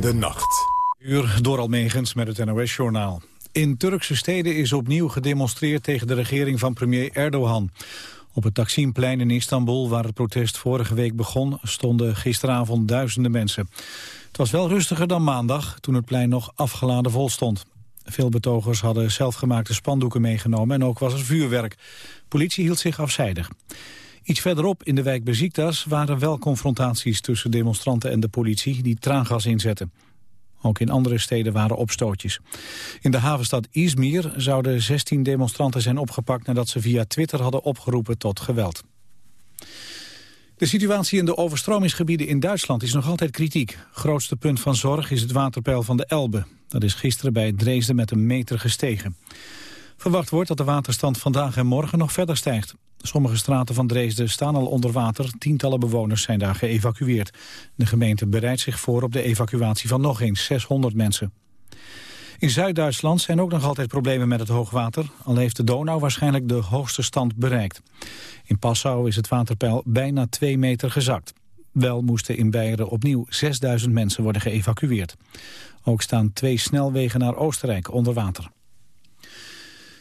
de nacht. Uur door Almegens met het NOS-journaal. In Turkse steden is opnieuw gedemonstreerd tegen de regering van premier Erdogan. Op het Taksimplein in Istanbul, waar het protest vorige week begon... stonden gisteravond duizenden mensen. Het was wel rustiger dan maandag, toen het plein nog afgeladen vol stond. Veel betogers hadden zelfgemaakte spandoeken meegenomen en ook was er vuurwerk. Politie hield zich afzijdig. Iets verderop in de wijk Beziktas waren wel confrontaties tussen demonstranten en de politie die traangas inzetten. Ook in andere steden waren opstootjes. In de havenstad Izmir zouden 16 demonstranten zijn opgepakt nadat ze via Twitter hadden opgeroepen tot geweld. De situatie in de overstromingsgebieden in Duitsland is nog altijd kritiek. Grootste punt van zorg is het waterpeil van de Elbe. Dat is gisteren bij Dresden met een meter gestegen. Verwacht wordt dat de waterstand vandaag en morgen nog verder stijgt. Sommige straten van Dresden staan al onder water. Tientallen bewoners zijn daar geëvacueerd. De gemeente bereidt zich voor op de evacuatie van nog eens 600 mensen. In Zuid-Duitsland zijn ook nog altijd problemen met het hoogwater... al heeft de Donau waarschijnlijk de hoogste stand bereikt. In Passau is het waterpeil bijna 2 meter gezakt. Wel moesten in Beieren opnieuw 6000 mensen worden geëvacueerd. Ook staan twee snelwegen naar Oostenrijk onder water.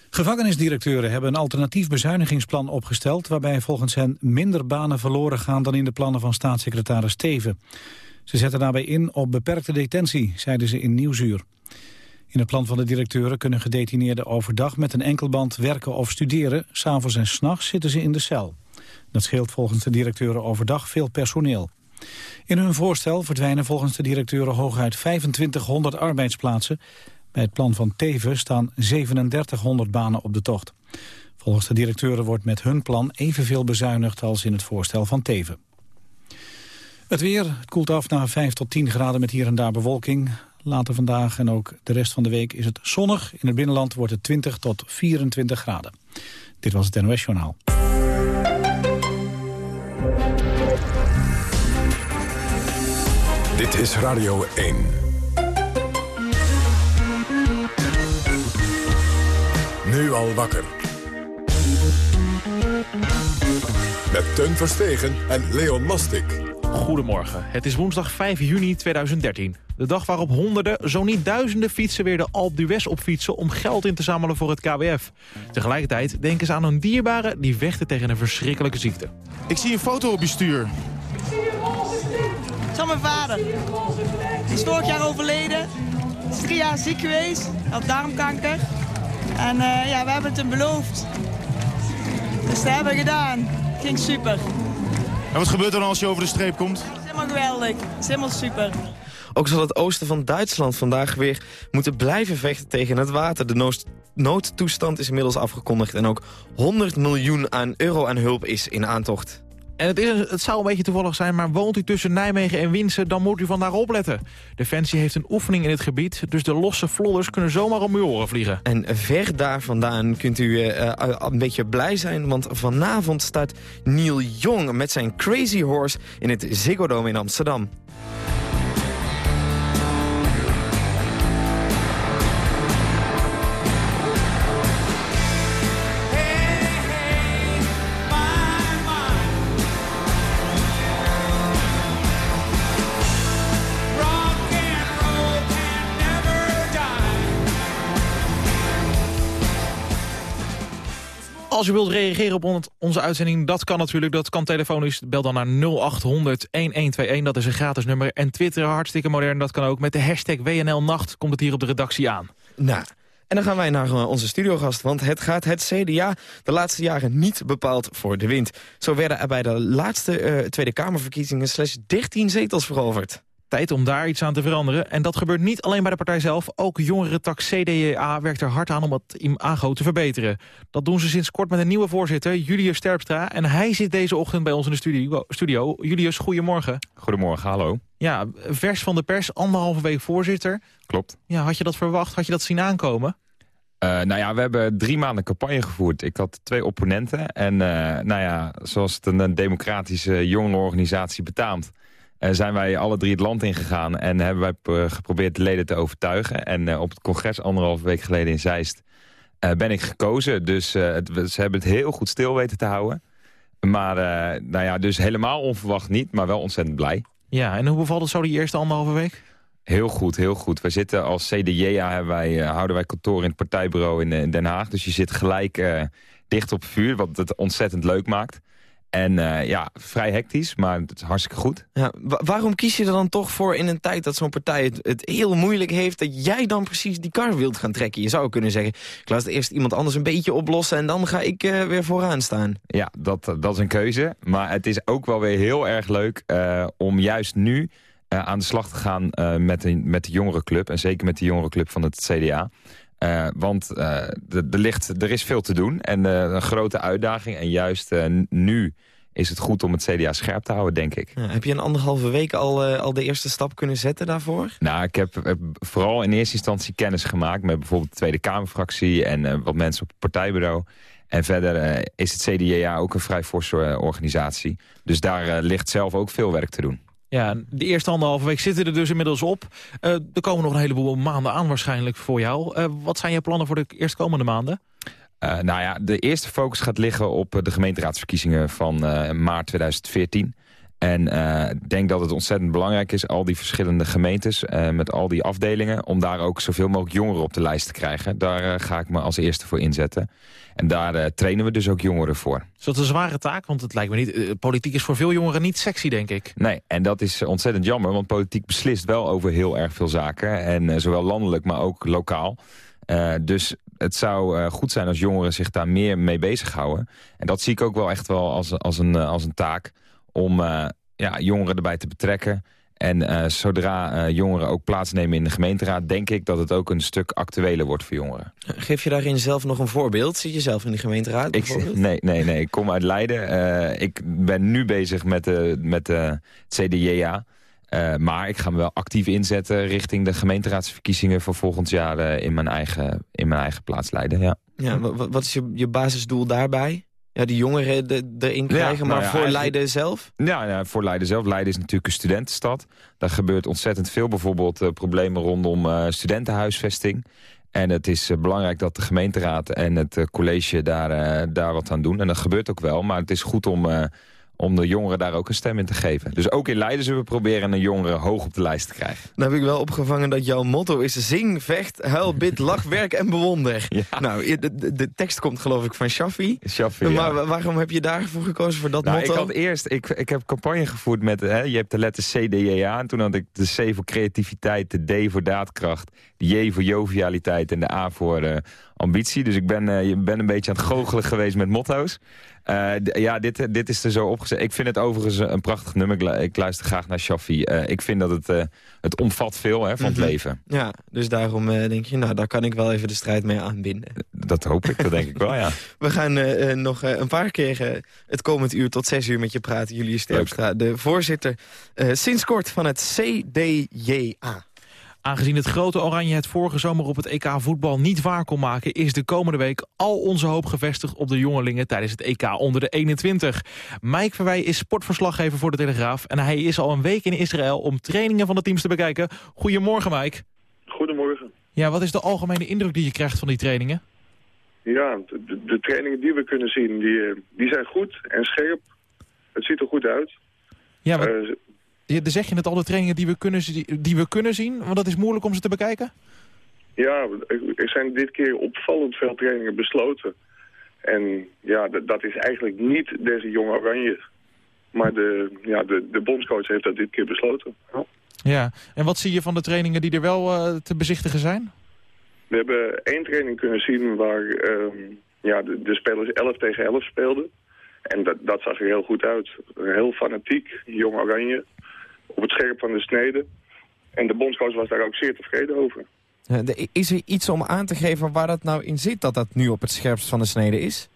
Gevangenisdirecteuren hebben een alternatief bezuinigingsplan opgesteld... waarbij volgens hen minder banen verloren gaan dan in de plannen van staatssecretaris Teven. Ze zetten daarbij in op beperkte detentie, zeiden ze in Nieuwsuur. In het plan van de directeuren kunnen gedetineerden overdag met een enkelband werken of studeren. S'avonds en s'nachts zitten ze in de cel. Dat scheelt volgens de directeuren overdag veel personeel. In hun voorstel verdwijnen volgens de directeuren hooguit 2500 arbeidsplaatsen. Bij het plan van Teven staan 3700 banen op de tocht. Volgens de directeuren wordt met hun plan evenveel bezuinigd als in het voorstel van Teven. Het weer, het koelt af naar 5 tot 10 graden met hier en daar bewolking. Later vandaag en ook de rest van de week is het zonnig. In het binnenland wordt het 20 tot 24 graden. Dit was het NOS Journaal. Dit is Radio 1. Nu al wakker. Met Teun Verstegen en Leon Mastik. Goedemorgen. Het is woensdag 5 juni 2013. De dag waarop honderden, zo niet duizenden fietsen weer de Alpe d'Huez opfietsen... om geld in te zamelen voor het KWF. Tegelijkertijd denken ze aan hun dierbaren die vechten tegen een verschrikkelijke ziekte. Ik zie een foto op je stuur. Het is van mijn vader. Die is vorig jaar overleden. Is drie jaar ziek geweest. Had darmkanker. En eh, ja, we hebben het hem beloofd. Dus dat hebben we gedaan. Ging super. En wat gebeurt er dan als je over de streep komt? Het is helemaal geweldig. Het is helemaal super. Ook zal het oosten van Duitsland vandaag weer moeten blijven vechten tegen het water. De nood noodtoestand is inmiddels afgekondigd en ook 100 miljoen aan euro aan hulp is in aantocht. En het, is, het zou een beetje toevallig zijn, maar woont u tussen Nijmegen en Winsen... dan moet u vandaag opletten. Defensie heeft een oefening in het gebied... dus de losse vlodders kunnen zomaar om uw oren vliegen. En ver daar vandaan kunt u eh, eh, een beetje blij zijn... want vanavond staat Neil Young met zijn Crazy Horse... in het Ziggo Dome in Amsterdam. Als u wilt reageren op on- onze uitzending, dat kan natuurlijk. Dat kan telefonisch. Bel dan naar 0800-1121. Dat is een gratis nummer. En Twitter, hartstikke modern. Dat kan ook. Met de hashtag WNLNacht komt het hier op de redactie aan. Nou, en dan gaan wij naar eh, onze studiogast, want het gaat het CDA de laatste jaren niet bepaald voor de wind. Zo werden er bij de laatste eh, Tweede Kamerverkiezingen slechts 13 zetels veroverd. Tijd om daar iets aan te veranderen. En dat gebeurt niet alleen bij de partij zelf. Ook jongerentak CDA werkt er hard aan om het imago te verbeteren. Dat doen ze sinds kort met een nieuwe voorzitter, Julius Sterpstra. En hij zit deze ochtend bij ons in de studio. studio. Julius, goedemorgen. Goedemorgen, hallo. Ja, vers van de pers, anderhalve week voorzitter. Klopt. Ja, had je dat verwacht? Had je dat zien aankomen? Eh, nou ja, we hebben drie maanden campagne gevoerd. Ik had twee opponenten. En eh, nou ja, zoals het een, een democratische jongerenorganisatie betaamt... eh, zijn wij alle drie het land ingegaan en hebben wij eh, geprobeerd de leden te overtuigen. En eh, op het congres anderhalve week geleden in Zeist ben ik gekozen. Dus het, ze hebben het heel goed stil weten te houden. Maar nou ja, dus helemaal onverwacht niet, maar wel ontzettend blij. Ja, en hoe bevalt het zo die eerste anderhalve week? Heel goed, heel goed. Wij zitten als CDJA, hebben wij, uh, houden wij kantoor in het partijbureau in, in Den Haag. Dus je zit gelijk uh, dicht op vuur, wat het ontzettend leuk maakt. En uh, ja, vrij hectisch, maar het is hartstikke goed. Ja, waarom kies je er dan toch voor in een tijd dat zo'n partij het, het, heel moeilijk heeft... dat jij dan precies die kar wilt gaan trekken? Je zou kunnen zeggen, ik laat eerst iemand anders een beetje oplossen... en dan ga ik uh, weer vooraan staan. Ja, dat, dat is een keuze. Maar het is ook wel weer heel erg leuk uh, om juist nu... aan de slag te gaan met, de, met de jongerenclub. En zeker met de jongerenclub van het CDA. Uh, want uh, er, ligt, er is veel te doen en uh, een grote uitdaging. En juist nu is het goed om het CDA scherp te houden, denk ik. Ja, heb je een anderhalve week al, al de eerste stap kunnen zetten daarvoor? Nou, ik heb, heb, vooral in eerste instantie kennis gemaakt... met bijvoorbeeld de Tweede Kamerfractie en wat mensen op het partijbureau. En verder is het CDA ook een vrij forse organisatie. Dus daar ligt zelf ook veel werk te doen. Ja, de eerste anderhalve week zitten er dus inmiddels op. Uh, er komen nog een heleboel maanden aan waarschijnlijk voor jou. Uh, wat zijn je plannen voor de eerstkomende maanden? Uh, nou ja, de eerste focus gaat liggen op de gemeenteraadsverkiezingen van maart 2014. En ik denk dat het ontzettend belangrijk is, al die verschillende gemeentes... met al die afdelingen, om daar ook zoveel mogelijk jongeren op de lijst te krijgen. Daar ga ik me als eerste voor inzetten. En daar trainen we dus ook jongeren voor. Is dat een zware taak? Want het lijkt me niet... Politiek is voor veel jongeren niet sexy, denk ik. Nee, en dat is ontzettend jammer. Want politiek beslist wel over heel erg veel zaken. En zowel landelijk, maar ook lokaal. dus het zou goed zijn als jongeren zich daar meer mee bezighouden. En dat zie ik ook wel echt wel als, als, een, als een taak. Om ja, jongeren erbij te betrekken. En uh, zodra uh, jongeren ook plaatsnemen in de gemeenteraad... denk ik dat het ook een stuk actueler wordt voor jongeren. Geef je daarin zelf nog een voorbeeld? Zit je zelf in de gemeenteraad ik, Nee, nee, nee. Ik kom uit Leiden. Ik ben nu bezig met, de, met de het CDJA. maar ik ga me wel actief inzetten richting de gemeenteraadsverkiezingen... voor volgend jaar in, mijn eigen, in mijn eigen plaats Leiden. Ja. Ja, wat is je, je basisdoel daarbij? Ja, die jongeren de, erin krijgen, ja, nou maar ja, voor Leiden zelf? Ja, ja, voor Leiden zelf. Leiden is natuurlijk een studentenstad. Daar gebeurt ontzettend veel. Bijvoorbeeld uh, problemen rondom uh, studentenhuisvesting. En het is uh, belangrijk dat de gemeenteraad en het college daar, daar wat aan doen. En dat gebeurt ook wel, maar het is goed om om de jongeren daar ook een stem in te geven. Dus ook in Leiden zullen we proberen een jongere hoog op de lijst te krijgen. Dan heb ik wel opgevangen dat jouw motto is... zing, vecht, huil, bid, lach, werk en bewonder. Ja. Nou, de, de, tekst komt geloof ik van Shaffi. Shaffi, Maar ja. waarom heb je daarvoor gekozen, voor dat nou, motto? Ik had eerst, ik, ik heb campagne gevoerd met... Hè, je hebt de letter CDJA en toen had ik de C voor creativiteit... de D voor daadkracht, de J voor jovialiteit en de A voor uh, ambitie. Dus ik ben, uh, ben een beetje aan het goochelen geweest met motto's. Uh, ja, dit, dit is er zo opgezet. Ik vind het overigens een prachtig nummer. Ik luister graag naar Shaffi. Ik vind dat het, het omvat veel hè, van mm -hmm. het leven. Ja, dus daarom denk je, nou, daar kan ik wel even de strijd mee aanbinden. Dat hoop ik, dat denk ik wel, ja. We gaan nog een paar keer het komend uur tot zes uur met je praten. Julius Sterpstra, de voorzitter sinds kort van het CDJA. Aangezien het grote Oranje het vorige zomer op het EK voetbal niet waar kon maken... is de komende week al onze hoop gevestigd op de jongelingen tijdens het EK onder de 21. Mike Verwij is sportverslaggever voor de Telegraaf... en hij is al een week in Israël om trainingen van de teams te bekijken. Goedemorgen Mike. Goedemorgen. Ja, wat is de algemene indruk die je krijgt van die trainingen? Ja, de, de trainingen die we kunnen zien, die, die zijn goed en scherp. Het ziet er goed uit. Ja, wat... uh, dan zeg je net al de trainingen die we, kunnen, die we kunnen zien, want dat is moeilijk om ze te bekijken? Ja, er zijn dit keer opvallend veel trainingen besloten. En ja, dat is eigenlijk niet deze jonge oranje. Maar de, ja, de, de bondscoach heeft dat dit keer besloten. Ja. ja, en wat zie je van de trainingen die er wel uh, te bezichtigen zijn? We hebben één training kunnen zien waar um, ja, de, de spelers 11 tegen 11 speelden. En dat, dat zag er heel goed uit. Heel fanatiek, jong oranje op het scherp van de snede. En de bondscoach was daar ook zeer tevreden over. Is er iets om aan te geven waar dat nou in zit, dat dat nu op het scherpst van de snede is?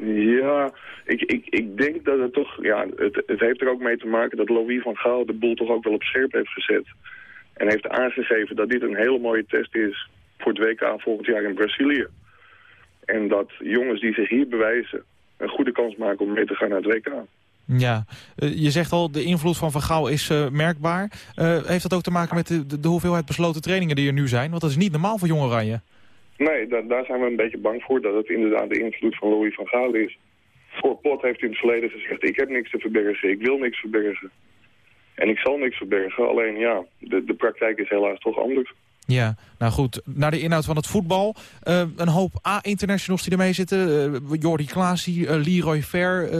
Ja, ik, ik, ik denk dat het toch... Ja, het, het heeft er ook mee te maken dat Louis van Gaal de boel toch ook wel op scherp heeft gezet. En heeft aangegeven dat dit een hele mooie test is voor het WK volgend jaar in Brazilië. En dat jongens die zich hier bewijzen een goede kans maken om mee te gaan naar het WK. Ja, uh, je zegt al, de invloed van Van Gaal is uh, merkbaar. Uh, heeft dat ook te maken met de, de, hoeveelheid besloten trainingen die er nu zijn? Want dat is niet normaal voor Jong Oranje. Nee, da daar zijn we een beetje bang voor dat het inderdaad de invloed van Louis van Gaal is. Voor Pot heeft in het verleden gezegd, ik heb niks te verbergen, ik wil niks verbergen. En ik zal niks verbergen, alleen ja, de, de praktijk is helaas toch anders. Ja, nou goed, naar de inhoud van het voetbal. Uh, een hoop A-internationals die ermee zitten. Uh, Jordi Klaasie, uh, Leroy Ver,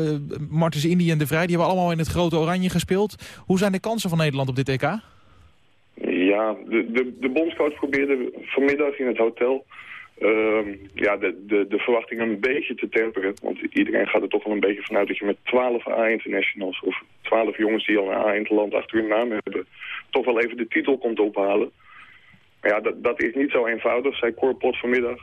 Martens Indy en De Vrij... die hebben allemaal in het grote oranje gespeeld. Hoe zijn de kansen van Nederland op dit EK? Ja, de, de, de bondscoach probeerde vanmiddag in het hotel... Ehm, ja, de, de, de verwachtingen een beetje te temperen. Want iedereen gaat er toch wel een beetje vanuit dat je met 12 A-internationals... of 12 jongens die al een A-interland achter hun naam hebben... toch wel even de titel komt ophalen... Maar ja, dat, dat is niet zo eenvoudig, zei Corpot vanmiddag.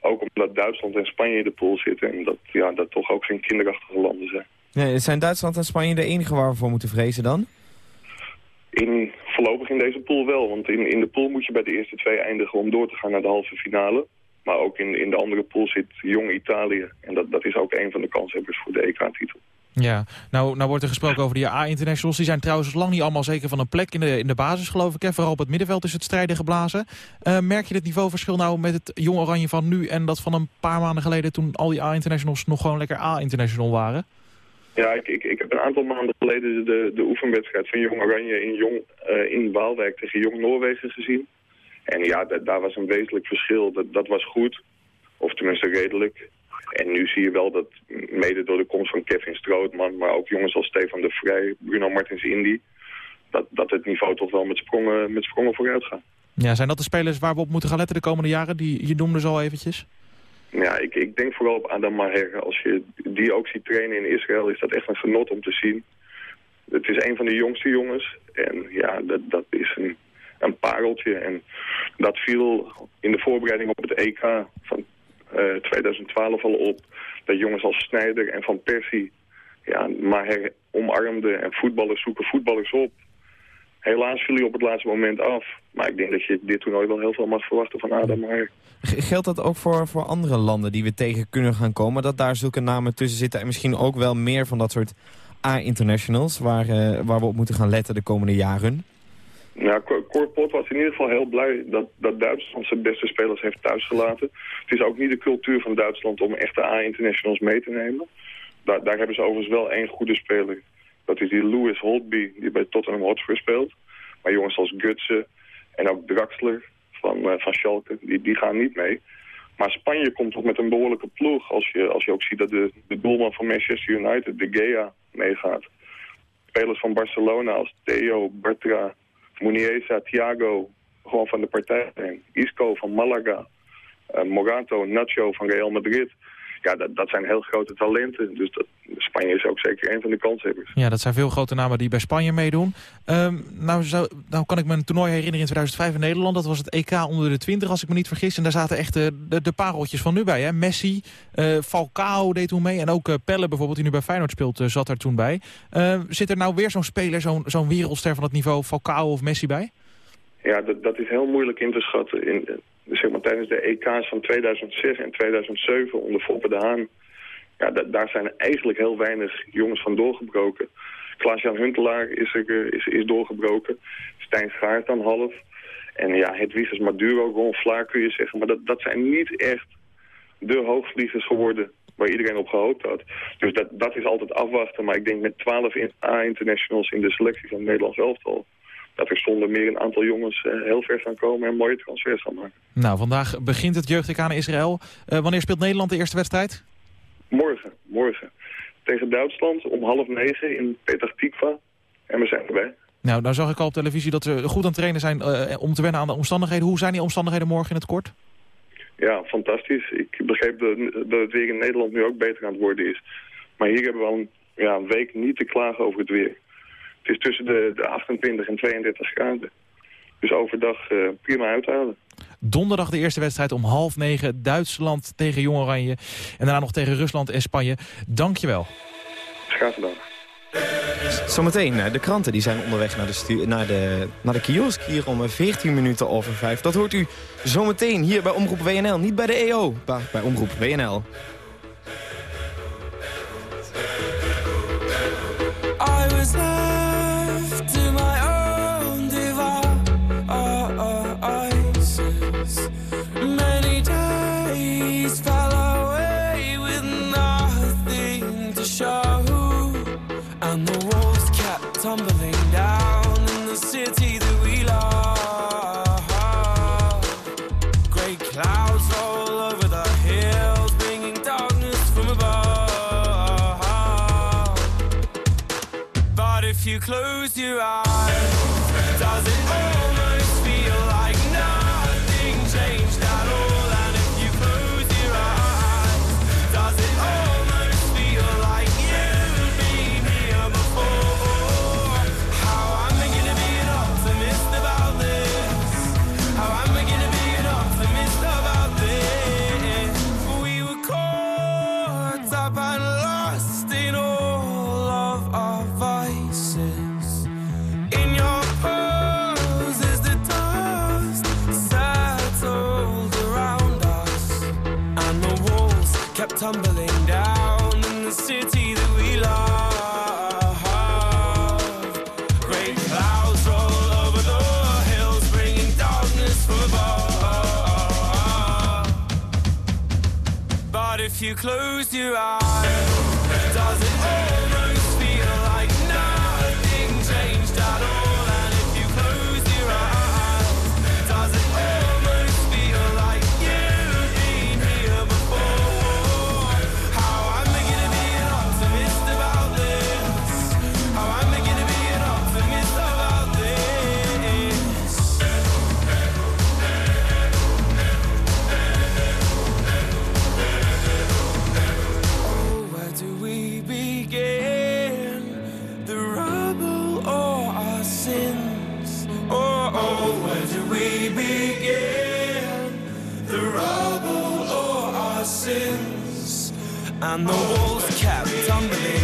Ook omdat Duitsland en Spanje in de pool zitten. En dat, ja, dat toch ook geen kinderachtige landen zijn. Nee, zijn Duitsland en Spanje de enige waar we voor moeten vrezen dan? In, voorlopig in deze pool wel. Want in, in de pool moet je bij de eerste twee eindigen om door te gaan naar de halve finale. Maar ook in, in de andere pool zit jong Italië. En dat, dat is ook een van de kanshebbers voor de EK-titel. Ja, nou, nou wordt er gesproken over die A-internationals. Die zijn trouwens lang niet allemaal zeker van een plek in de, in de basis, geloof ik. Hè? Vooral op het middenveld is het strijden geblazen. Uh, merk je het niveauverschil nou met het jong oranje van nu... en dat van een paar maanden geleden toen al die A-internationals nog gewoon lekker A-international waren? Ja, ik, ik, ik heb een aantal maanden geleden de, de oefenwedstrijd van Jong Oranje in, Jong, uh, in Waalwijk tegen Jong Noorwegen gezien. En ja, daar was een wezenlijk verschil. Dat, dat was goed, of tenminste redelijk. En nu zie je wel dat, mede door de komst van Kevin Strootman... maar ook jongens als Stefan de Vrij, Bruno Martins Indy... Dat, dat het niveau toch wel met sprongen, met sprongen vooruit gaat. Ja, zijn dat de spelers waar we op moeten gaan letten de komende jaren? Die, je noemde ze al eventjes. Ja, ik, ik denk vooral op Adam Maher. Als je die ook ziet trainen in Israël, is dat echt een genot om te zien. Het is een van de jongste jongens. En ja, dat, dat is een, een pareltje. En dat viel in de voorbereiding op het EK van 2012 eh, al op. Dat jongens als Snijder en Van Persie ja, maar omarmden en voetballers zoeken voetballers op. Helaas viel hij op het laatste moment af. Maar ik denk dat je dit toernooi wel heel veel mag verwachten van Adam Maar Geldt dat ook voor, voor andere landen die we tegen kunnen gaan komen? Dat daar zulke namen tussen zitten en misschien ook wel meer van dat soort A-internationals... Waar, uh, waar we op moeten gaan letten de komende jaren? Ja, Cor was in ieder geval heel blij dat, dat Duitsland zijn beste spelers heeft thuisgelaten. Het is ook niet de cultuur van Duitsland om echte A-internationals mee te nemen. Daar, daar hebben ze overigens wel één goede speler. Dat is die Louis Holtby, die bij Tottenham Hotspur speelt. Maar jongens als Gutsen en ook Draxler van, uh, van Schalke, die, die gaan niet mee. Maar Spanje komt toch met een behoorlijke ploeg. Als je, als je ook ziet dat de, de doelman van Manchester United, de Gea, meegaat. Spelers van Barcelona als Theo, Bartra, Muniesa, Thiago, gewoon van de partij. Isco van Malaga, uh, Morato, Nacho van Real Madrid. Ja, dat, dat zijn heel grote talenten. Dus dat, Spanje is ook zeker een van de kanshebbers. Ja, dat zijn veel grote namen die bij Spanje meedoen. Um, nou, zo, nou kan ik me een toernooi herinneren in 2005 in Nederland. Dat was het EK onder de 20, als ik me niet vergis. En daar zaten echt de, de, de pareltjes van nu bij. Hè? Messi, uh, Falcao deed toen mee. En ook uh, Pelle bijvoorbeeld, die nu bij Feyenoord speelt, uh, zat er toen bij. Ehm, zit er nou weer zo'n speler, zo'n zo'n wereldster van het niveau Falcao of Messi bij? Ja, dat, dat is heel moeilijk in te schatten. In, zeg maar, tijdens de EK's van 2006 en 2007 onder Foppe de Haan... Ja, daar zijn eigenlijk heel weinig jongens van doorgebroken. Klaas-Jan Huntelaar is, er, eh, is, is doorgebroken. Stijn Schaart dan half. En ja, het is Maduro, Ron Vlaar kun je zeggen. Maar dat, dat zijn niet echt de hoogvliegers geworden waar iedereen op gehoopt had. Dus dat, dat is altijd afwachten. Maar ik denk met 12 A-internationals in de selectie van het Nederlands elftal dat er zonder meer een aantal jongens uh, heel ver gaan komen en mooie transfers gaan maken. Nou, vandaag begint het jeugd aan Israël. Uh, wanneer speelt Nederland de eerste wedstrijd? Morgen, morgen. Tegen Duitsland om half negen in Petah Tikva. En we zijn erbij. Nou, nou zag ik al op televisie dat ze goed aan het trainen zijn uh, om te wennen aan de omstandigheden. Hoe zijn die omstandigheden morgen in het kort? Ja, fantastisch. Ik begreep dat, dat het weer in Nederland nu ook beter aan het worden is. Maar hier hebben we al een, ja, een week niet te klagen over het weer. Het is tussen de, de 28 en 32 graden. Dus overdag uh, prima uithalen. Donderdag de eerste wedstrijd om half negen. Duitsland tegen Jong Oranje. En daarna nog tegen Rusland en Spanje. Dankjewel. Graag gedaan. Zometeen, eh, de kranten die zijn onderweg naar de, naar de, naar de kiosk hier om 14 eh, minuten over 5. Dat hoort u zometeen hier bij Omroep WNL. Niet bij de EO, maar bij Omroep WNL. I was you close your eyes, does it almost you close your eyes,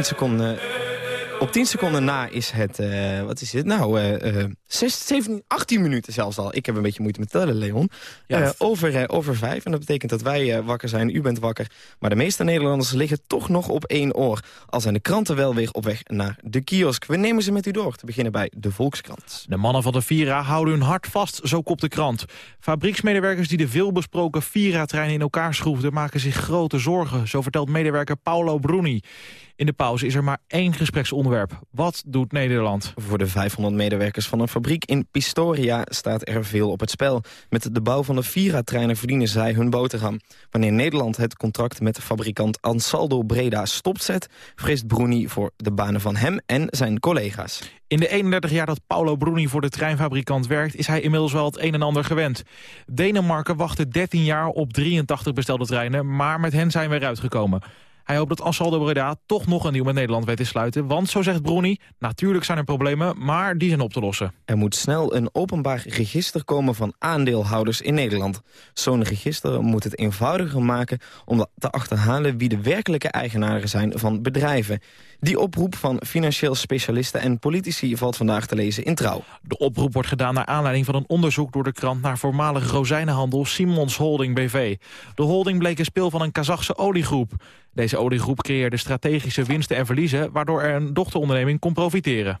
10 seconden, op 10 seconden na is het, eh, wat is het nou, eh, eh, 6, 17, 18 minuten zelfs al. Ik heb een beetje moeite met tellen, Leon. Ja. Eh, over, eh, over vijf. En dat betekent dat wij eh, wakker zijn, u bent wakker. Maar de meeste Nederlanders liggen toch nog op één oor. Al zijn de kranten wel weer op weg naar de kiosk. We nemen ze met u door, te beginnen bij de Volkskrant. De mannen van de Vira houden hun hart vast, zo kopt de krant. Fabrieksmedewerkers die de veelbesproken Vira-trein in elkaar schroefden... maken zich grote zorgen, zo vertelt medewerker Paolo Bruni. In de pauze is er maar één gespreksonderwerp. Wat doet Nederland? Voor de 500 medewerkers van een fabriek in Pistoria staat er veel op het spel. Met de bouw van de Vira-treinen verdienen zij hun boterham. Wanneer Nederland het contract met fabrikant Ansaldo Breda stopzet... vreest Bruni voor de banen van hem en zijn collega's. In de 31 jaar dat Paolo Bruni voor de treinfabrikant werkt... is hij inmiddels wel het een en ander gewend. Denemarken wachtte 13 jaar op 83 bestelde treinen... maar met hen zijn we eruit gekomen. Hij hoopt dat Ansaldo Breda toch nog een deal met Nederland weet te sluiten. Want, zo zegt Bruni, natuurlijk zijn er problemen, maar die zijn op te lossen. Er moet snel een openbaar register komen van aandeelhouders in Nederland. Zo'n register moet het eenvoudiger maken om te achterhalen wie de werkelijke eigenaren zijn van bedrijven. Die oproep van financieel specialisten en politici valt vandaag te lezen in Trouw. De oproep wordt gedaan naar aanleiding van een onderzoek door de krant naar voormalige rozijnenhandel Simons Holding BV. De holding bleek een speel van een Kazachse oliegroep. Deze oliegroep creëerde strategische winsten en verliezen, waardoor er een dochteronderneming kon profiteren.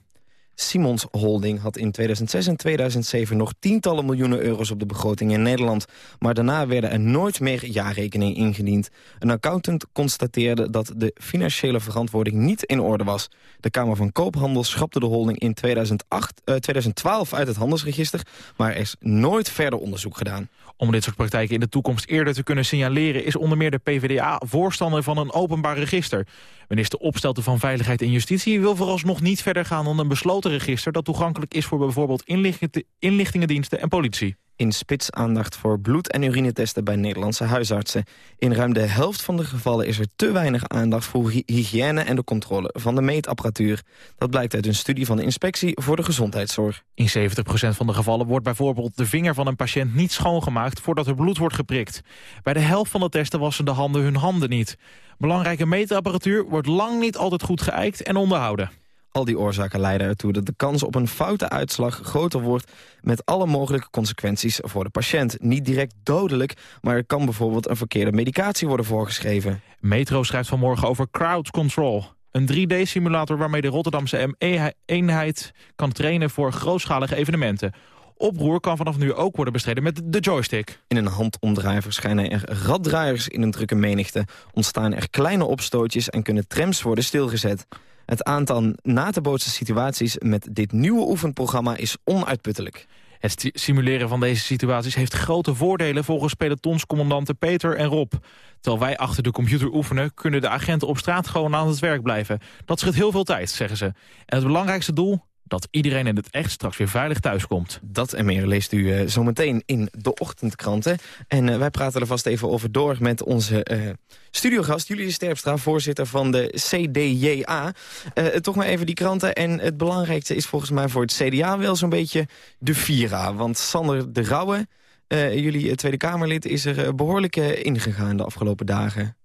Simons Holding had in 2006 en 2007 nog tientallen miljoenen euro's op de begroting in Nederland. Maar daarna werden er nooit meer jaarrekeningen ingediend. Een accountant constateerde dat de financiële verantwoording niet in orde was. De Kamer van Koophandel schrapte de holding in 2008, eh, 2012 uit het handelsregister, maar er is nooit verder onderzoek gedaan. Om dit soort praktijken in de toekomst eerder te kunnen signaleren... is onder meer de PvdA voorstander van een openbaar register. Minister Opstelten van Veiligheid en Justitie wil vooralsnog niet verder gaan dan een besloten dat toegankelijk is voor bijvoorbeeld inlichting- inlichtingendiensten en politie. In spits aandacht voor bloed- en urinetesten bij Nederlandse huisartsen. In ruim de helft van de gevallen is er te weinig aandacht voor hy- hygiëne en de controle van de meetapparatuur. Dat blijkt uit een studie van de Inspectie voor de Gezondheidszorg. In 70% van de gevallen wordt bijvoorbeeld de vinger van een patiënt niet schoongemaakt voordat er bloed wordt geprikt. Bij de helft van de testen wassen de handen hun handen niet. Belangrijke meetapparatuur wordt lang niet altijd goed geëikt en onderhouden. Al die oorzaken leiden ertoe dat de kans op een foute uitslag groter wordt... met alle mogelijke consequenties voor de patiënt. Niet direct dodelijk, maar er kan bijvoorbeeld een verkeerde medicatie worden voorgeschreven. Metro schrijft vanmorgen over crowd control. Een 3D-simulator waarmee de Rotterdamse ME-eenheid kan trainen voor grootschalige evenementen. Oproer kan vanaf nu ook worden bestreden met de joystick. In een handomdraai verschijnen er raddraaiers in een drukke menigte... ontstaan er kleine opstootjes en kunnen trams worden stilgezet. Het aantal na te bootsen situaties met dit nieuwe oefenprogramma is onuitputtelijk. Het simuleren van deze situaties heeft grote voordelen volgens pelotonscommandanten Peter en Rob. Terwijl wij achter de computer oefenen, kunnen de agenten op straat gewoon aan het werk blijven. Dat scheelt heel veel tijd, zeggen ze. En het belangrijkste doel? Dat iedereen in het echt straks weer veilig thuiskomt. Dat en meer leest u eh, zometeen in de ochtendkranten. En eh, wij praten er vast even over door met onze eh, studiogast... Julius Sterpstra, voorzitter van de CDJA. Eh, toch maar even die kranten. En het belangrijkste is volgens mij voor het CDA wel zo'n beetje de Vira. Want Sander de Rauwe, eh, jullie Tweede Kamerlid... is er eh, behoorlijk eh, ingegaan de afgelopen dagen.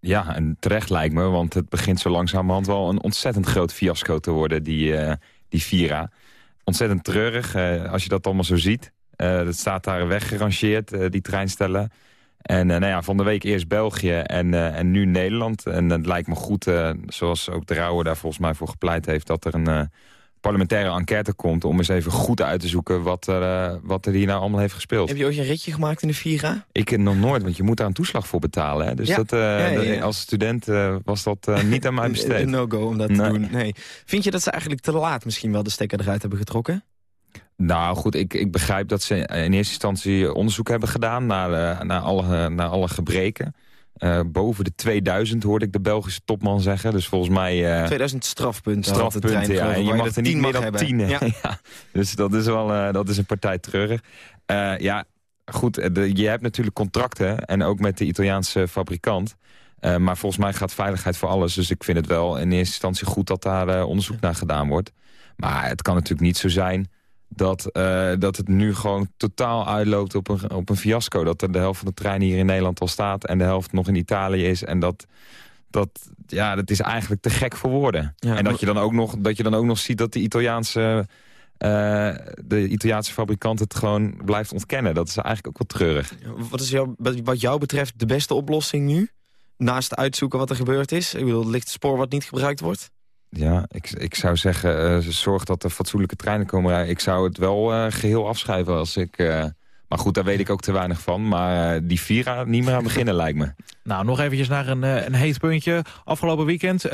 Ja, en terecht lijkt me, want het begint zo langzamerhand wel een ontzettend groot fiasco te worden, die, eh, die Vira. Ontzettend treurig, eh, als je dat allemaal zo ziet. Eh dat staat daar weggerangeerd, eh, die treinstellen. En nou ja, van de week eerst België en, en nu Nederland. En het lijkt me goed, zoals ook de Rauwe daar volgens mij voor gepleit heeft... dat er een parlementaire enquête komt om eens even goed uit te zoeken... wat, er, eh, wat er hier nou allemaal heeft gespeeld. Heb je ooit een ritje gemaakt in de Vira? Ik nog nooit, want je moet daar een toeslag voor betalen. Hè? Dus Ja. dat, eh, Ja, ja, als student eh, was dat niet aan mij besteed. Een no-go om dat te Nee. doen. Nee. Vind je dat ze eigenlijk te laat misschien wel de stekker eruit hebben getrokken? Nou goed, ik, ik begrijp dat ze in eerste instantie onderzoek hebben gedaan naar, naar, alle, naar alle gebreken. Eh, boven de 2000 hoorde ik de Belgische topman zeggen. Dus volgens mij... eh, 2000 strafpunten. had de strafpunten, trein, ja. En je mag er niet meer dan hebben. tien. hè. Ja. Ja. Dus dat is wel eh, dat is een partij treurig. Eh, ja, goed, eh, de- je hebt natuurlijk contracten. En ook met de Italiaanse fabrikant. Eh, maar volgens mij gaat veiligheid voor alles. Dus ik vind het wel in eerste instantie goed dat daar eh, onderzoek naar gedaan wordt. Maar het kan natuurlijk niet zo zijn dat, eh, dat het nu gewoon totaal uitloopt op een, op een fiasco. Dat er de helft van de trein hier in Nederland al staat... en de helft nog in Italië is. En dat, dat, ja, dat is eigenlijk te gek voor woorden. Ja, en dat je, dan ook nog, dat je dan ook nog ziet dat de Italiaanse, eh, de Italiaanse fabrikant het gewoon blijft ontkennen. Dat is eigenlijk ook wel treurig. Wat is jou, wat jou betreft de beste oplossing nu? Naast uitzoeken wat er gebeurd is? Ik bedoel, het spoor wat niet gebruikt wordt? Ja, ik, ik zou zeggen, eh, zorg dat er fatsoenlijke treinen komen rijden. Ik zou het wel eh, geheel afschrijven als ik... eh, maar goed, daar weet ik ook te weinig van. Maar die Vira niet meer aan beginnen lijkt me. Nou, nog eventjes naar een, een heet puntje. Afgelopen weekend,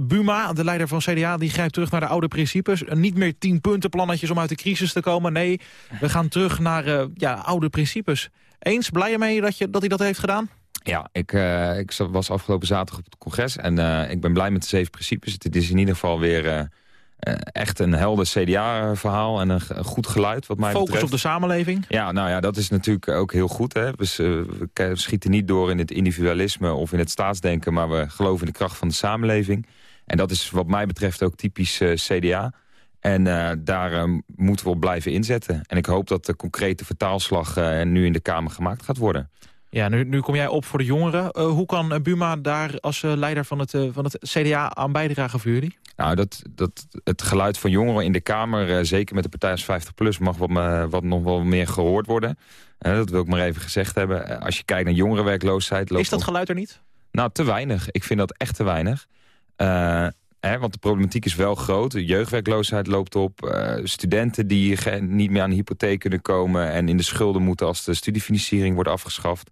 Buma, de leider van CDA, die grijpt terug naar de oude principes. Niet meer tien puntenplannetjes om uit de crisis te komen. Nee, we gaan terug naar ja, oude principes. Eens, blij ermee dat, je, dat hij dat heeft gedaan? Ja, ik, eh, ik was afgelopen zaterdag op het congres en eh, ik ben blij met de zeven principes. Het is in ieder geval weer eh, echt een helder CDA-verhaal en een, goed geluid wat mij Focus betreft. op de samenleving. Ja, nou ja, dat is natuurlijk ook heel goed. Hè? We, we schieten niet door in het individualisme of in het staatsdenken... maar we geloven in de kracht van de samenleving. En dat is wat mij betreft ook typisch CDA. En daar moeten we op blijven inzetten. En ik hoop dat de concrete vertaalslag eh, nu in de Kamer gemaakt gaat worden. Ja, nu, nu kom jij op voor de jongeren. Eh, hoe kan eh, Buma daar als eh, leider van het, van het CDA aan bijdragen voor jullie? Nou, dat, dat, het geluid van jongeren in de Kamer, zeker met de partij als 50PLUS... mag wat, me- wat nog wel meer gehoord worden. Dat wil ik maar even gezegd hebben. Als je kijkt naar jongerenwerkloosheid... loopt Is dat geluid er niet? Nou, te weinig. Ik vind dat echt te weinig. Hè, want de problematiek is wel groot. De jeugdwerkloosheid loopt op. Eh, studenten die niet meer aan de hypotheek kunnen komen... en in de schulden moeten als de studiefinanciering wordt afgeschaft.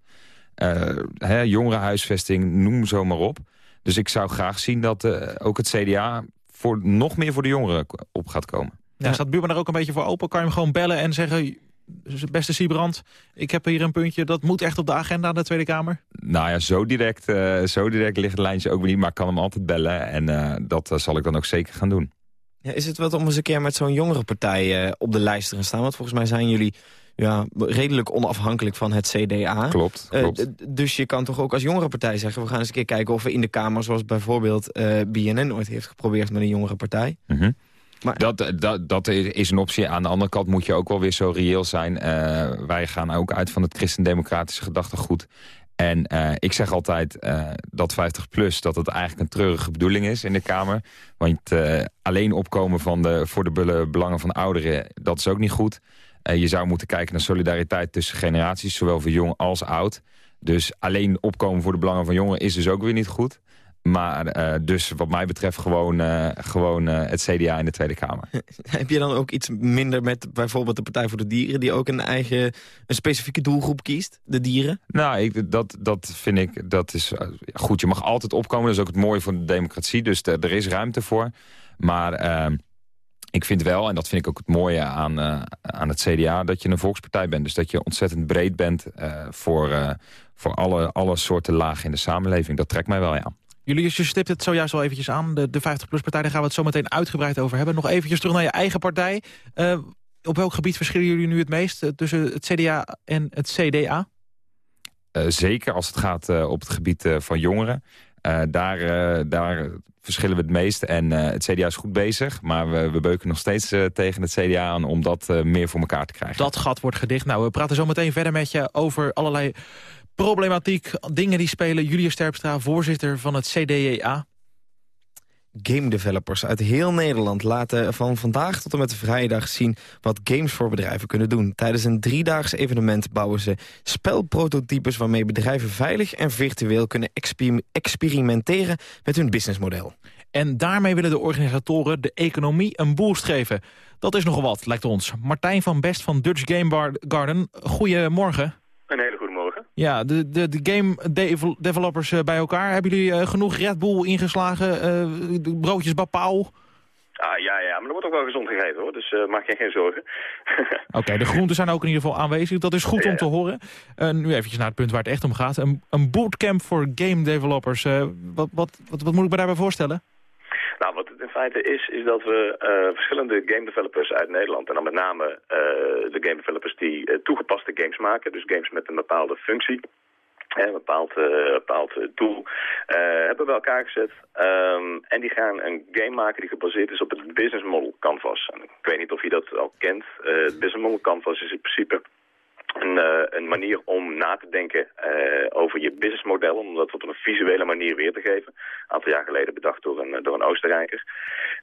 Eh, hè, jongerenhuisvesting, noem zo maar op. Dus ik zou graag zien dat eh, ook het CDA voor, nog meer voor de jongeren op gaat komen. Ja, Staat Buma daar ook een beetje voor open? Kan je hem gewoon bellen en zeggen... beste Siebrand, ik heb hier een puntje... dat moet echt op de agenda aan de Tweede Kamer? Nou ja, zo direct, eh, zo direct ligt het lijntje ook weer niet... maar ik kan hem altijd bellen en eh, dat eh, zal ik dan ook zeker gaan doen. Ja, is het wat om eens een keer met zo'n jongere partij op de lijst te gaan staan? Want volgens mij zijn jullie ja, redelijk onafhankelijk van het CDA. Klopt, dus je kan toch ook als jongere partij zeggen... we gaan eens een keer kijken of we in de Kamer... zoals bijvoorbeeld eh, BNN ooit heeft geprobeerd met een jongere partij. Mhm. Maar- Dat, dat, dat is een optie. Aan de andere kant moet je ook wel weer zo reëel zijn. Eh, wij gaan ook uit van het christendemocratische gedachtegoed. En eh, ik zeg altijd eh, dat 50PLUS dat het eigenlijk een treurige bedoeling is in de Kamer. Want alleen opkomen van de, voor de belangen van ouderen, dat is ook niet goed. Je zou moeten kijken naar solidariteit tussen generaties, zowel voor jong als oud. Dus alleen opkomen voor de belangen van jongeren is dus ook weer niet goed. Maar eh, dus wat mij betreft gewoon, eh, gewoon eh, het CDA in de Tweede Kamer. Heb je dan ook iets minder met bijvoorbeeld de Partij voor de Dieren... die ook een eigen, een specifieke doelgroep kiest, de dieren? Nou, ik, dat, dat vind ik, dat is goed. Je mag altijd opkomen, dat is ook het mooie van de democratie. Dus de- er is ruimte voor. Maar eh, ik vind wel, en dat vind ik ook het mooie aan, aan het CDA... dat je een volkspartij bent. Dus dat je ontzettend breed bent voor, voor alle, alle soorten lagen in de samenleving. Dat trekt mij wel, ja. Julius, je stipt het zojuist al eventjes aan. De, de 50PLUS-partij, daar gaan we het zo meteen uitgebreid over hebben. Nog eventjes terug naar je eigen partij. Eh, op welk gebied verschillen jullie nu het meest eh, tussen het CDA en het CDA? Eh, zeker als het gaat op het gebied van jongeren. Daar, daar verschillen we het meest. En het CDA is goed bezig. Maar we, we beuken nog steeds tegen het CDA aan om dat meer voor elkaar te krijgen. Dat gat wordt gedicht. Nou, we praten zo meteen verder met je over allerlei problematiek, dingen die spelen. Julius Sterpstra, voorzitter van het CDA. Game developers uit heel Nederland laten van vandaag tot en met vrijdag zien wat games voor bedrijven kunnen doen. Tijdens een driedaags evenement bouwen ze spelprototypes waarmee bedrijven veilig en virtueel kunnen exper- experimenteren met hun businessmodel. En daarmee willen de organisatoren de economie een boost geven. Dat is nogal wat, lijkt ons. Martijn van Best van Dutch Game Bar Garden, goedemorgen. Een hele goede morgen. Ja, de, de, de game devel- developers eh, bij elkaar. Hebben jullie eh, genoeg Red Bull ingeslagen? eh, broodjes Bapau? Ah, ja, ja, maar er wordt ook wel gezond gegeten hoor, dus maak je geen zorgen. Oké, de groenten zijn ook in ieder geval aanwezig. Dat is goed om te horen. Nu eventjes naar het punt waar het echt om gaat. Een, een bootcamp voor game developers. Wat, wat, wat, wat moet ik me daarbij voorstellen? Nou, wat het in feite is, is dat we eh, verschillende game developers uit Nederland, en dan met name eh, de game developers die eh, toegepaste games maken, dus games met een bepaalde functie, een bepaald, bepaald doel, hebben bij elkaar gezet. Ehm, en die gaan een game maken die gebaseerd is op het business model canvas. En ik weet niet of je dat al kent. Het business model canvas is in principe een, eh, een manier om na te denken eh, over je businessmodel, om dat op een visuele manier weer te geven. Een aantal jaar geleden bedacht door een, door een Oostenrijker.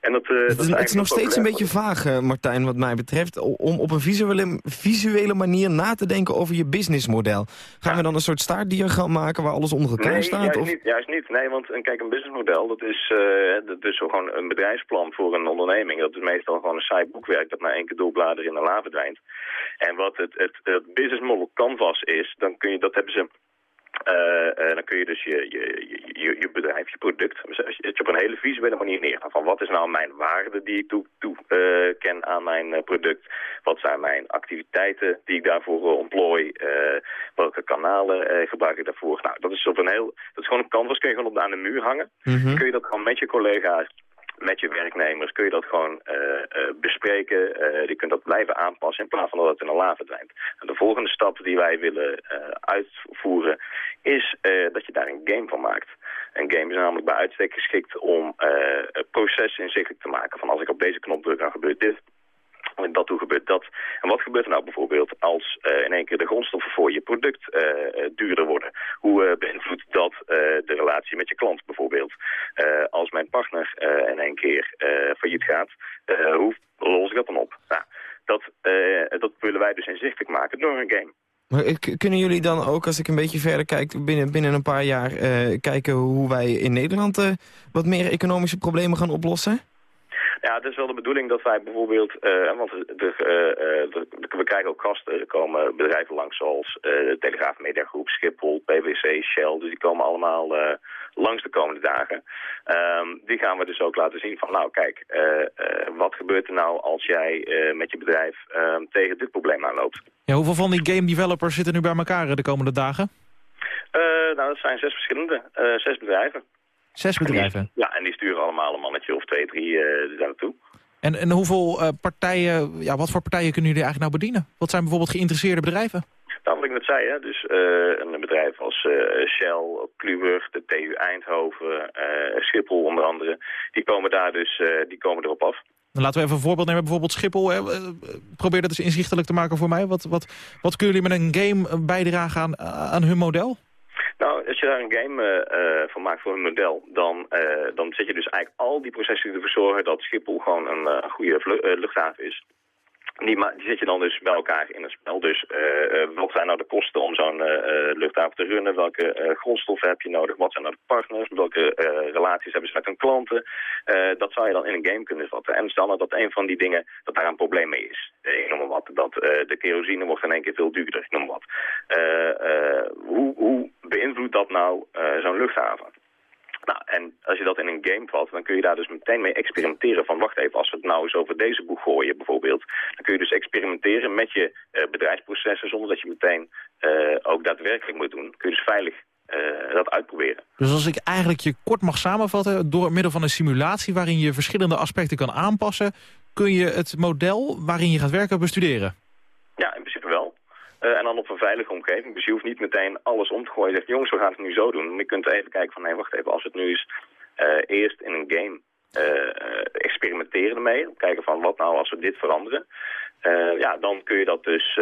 En dat, eh, dat Het is, het nog steeds een beetje vaag, eh, Martijn, wat mij betreft... om op een visuele, visuele manier na te denken over je businessmodel. Gaan we dan een soort staartdiagram maken waar alles onder elkaar nee, staat? Juist, Of? niet, juist niet. Nee, want en kijk, een businessmodel, dat is, eh, dat is zo gewoon een bedrijfsplan voor een onderneming. Dat is meestal gewoon een saai boekwerk dat na één keer doorbladeren in een la verdwijnt. En wat het, het, het business model canvas is, dan kun je, dat hebben ze eh, eh, dan kun je dus je, je, je, je bedrijf, je product, je op een hele visuele manier neer. Van wat is nou mijn waarde die ik toe, toe eh, ken aan mijn product? Wat zijn mijn activiteiten die ik daarvoor ontplooi? Welke kanalen gebruik ik daarvoor? Nou, dat is op een heel, dat is gewoon een canvas, kun je gewoon op, aan de muur hangen. Mhm. Kun je dat gewoon met je collega's met je werknemers kun je dat gewoon eh, eh, bespreken. Eh, je kunt dat blijven aanpassen in plaats van dat het in een la verdwijnt. En de volgende stap die wij willen uitvoeren is dat je daar een game van maakt. Een game is namelijk bij uitstek geschikt om eh, het proces inzichtelijk te maken. Van als ik op deze knop druk, dan gebeurt dit. En dat toe gebeurt dat. En wat gebeurt er nou bijvoorbeeld als eh, in één keer de grondstoffen voor je product eh, eh, duurder worden? Hoe beïnvloedt dat de relatie met je klant bijvoorbeeld? Als mijn partner in één keer failliet gaat, hoe los ik dat dan op? Nou, dat, dat willen wij dus inzichtelijk maken door een game. Maar, kunnen jullie dan ook, als ik een beetje verder kijk, binnen, binnen een paar jaar kijken hoe wij in Nederland wat meer economische problemen gaan oplossen? Ja, het is wel de bedoeling dat wij bijvoorbeeld, eh, want de, eh, eh, we krijgen ook gasten, er komen bedrijven langs zoals de Telegraaf Media Groep, Schiphol, PwC, Shell, dus die komen allemaal langs de komende dagen. Ehm, die gaan we dus ook laten zien van, nou kijk, wat gebeurt er nou als jij met je bedrijf ehm, tegen dit probleem aanloopt? Ja, hoeveel van die game developers zitten nu bij elkaar de komende dagen? Nou, dat zijn zes verschillende, zes bedrijven. Zes bedrijven. Ja, en die sturen allemaal een mannetje of twee, drie daar naartoe. En, en hoeveel eh, partijen, ja, wat voor partijen kunnen jullie eigenlijk nou bedienen? Wat zijn bijvoorbeeld geïnteresseerde bedrijven? Nou, wat ik net zei, hè, dus eh, een bedrijf als Shell, Kluwer, de TU Eindhoven, Schiphol onder andere, die komen daar dus die komen erop af. Dan laten we even een voorbeeld nemen. Bijvoorbeeld Schiphol. hè. Probeer dat eens inzichtelijk te maken voor mij. Wat, wat, wat kunnen jullie met een game bijdragen aan, aan hun model? Nou, als je daar een game eh, eh, van maakt voor een model, dan, eh, dan zet je dus eigenlijk al die processen ervoor zorgen dat Schiphol gewoon een, goede luchthaven is. Die, die zet je dan dus bij elkaar in een spel. Dus eh, wat zijn nou de kosten om zo'n luchthaven te runnen? Welke grondstoffen heb je nodig? Wat zijn nou de partners? Welke relaties hebben ze met hun klanten? Dat zou je dan in een game kunnen vatten. En stel nou dat een van die dingen, dat daar een probleem mee is. Ik noem maar wat. Dat de kerosine wordt in één keer veel duurder. Ik noem maar wat. Hoe, hoe beïnvloedt dat nou eh, zo'n luchthaven? Nou, en als je dat in een game vat, dan kun je daar dus meteen mee experimenteren van, wacht even, als we het nou eens over deze boeg gooien bijvoorbeeld, dan kun je dus experimenteren met je eh, bedrijfsprocessen zonder dat je meteen eh, ook daadwerkelijk moet doen. Kun je dus veilig dat uitproberen. Dus als ik eigenlijk je kort mag samenvatten... door middel van een simulatie waarin je verschillende aspecten kan aanpassen... kun je het model waarin je gaat werken bestuderen. Ja, in principe wel. Eh, en dan op een veilige omgeving. Dus je hoeft niet meteen alles om te gooien. Je zegt, jongens, we gaan het nu zo doen. Je kunt even kijken van, nee, wacht even. Als het nu eens eh, eerst in een game eh, experimenteren ermee. Kijken van, wat nou als we dit veranderen. Ja, dan kun je dat dus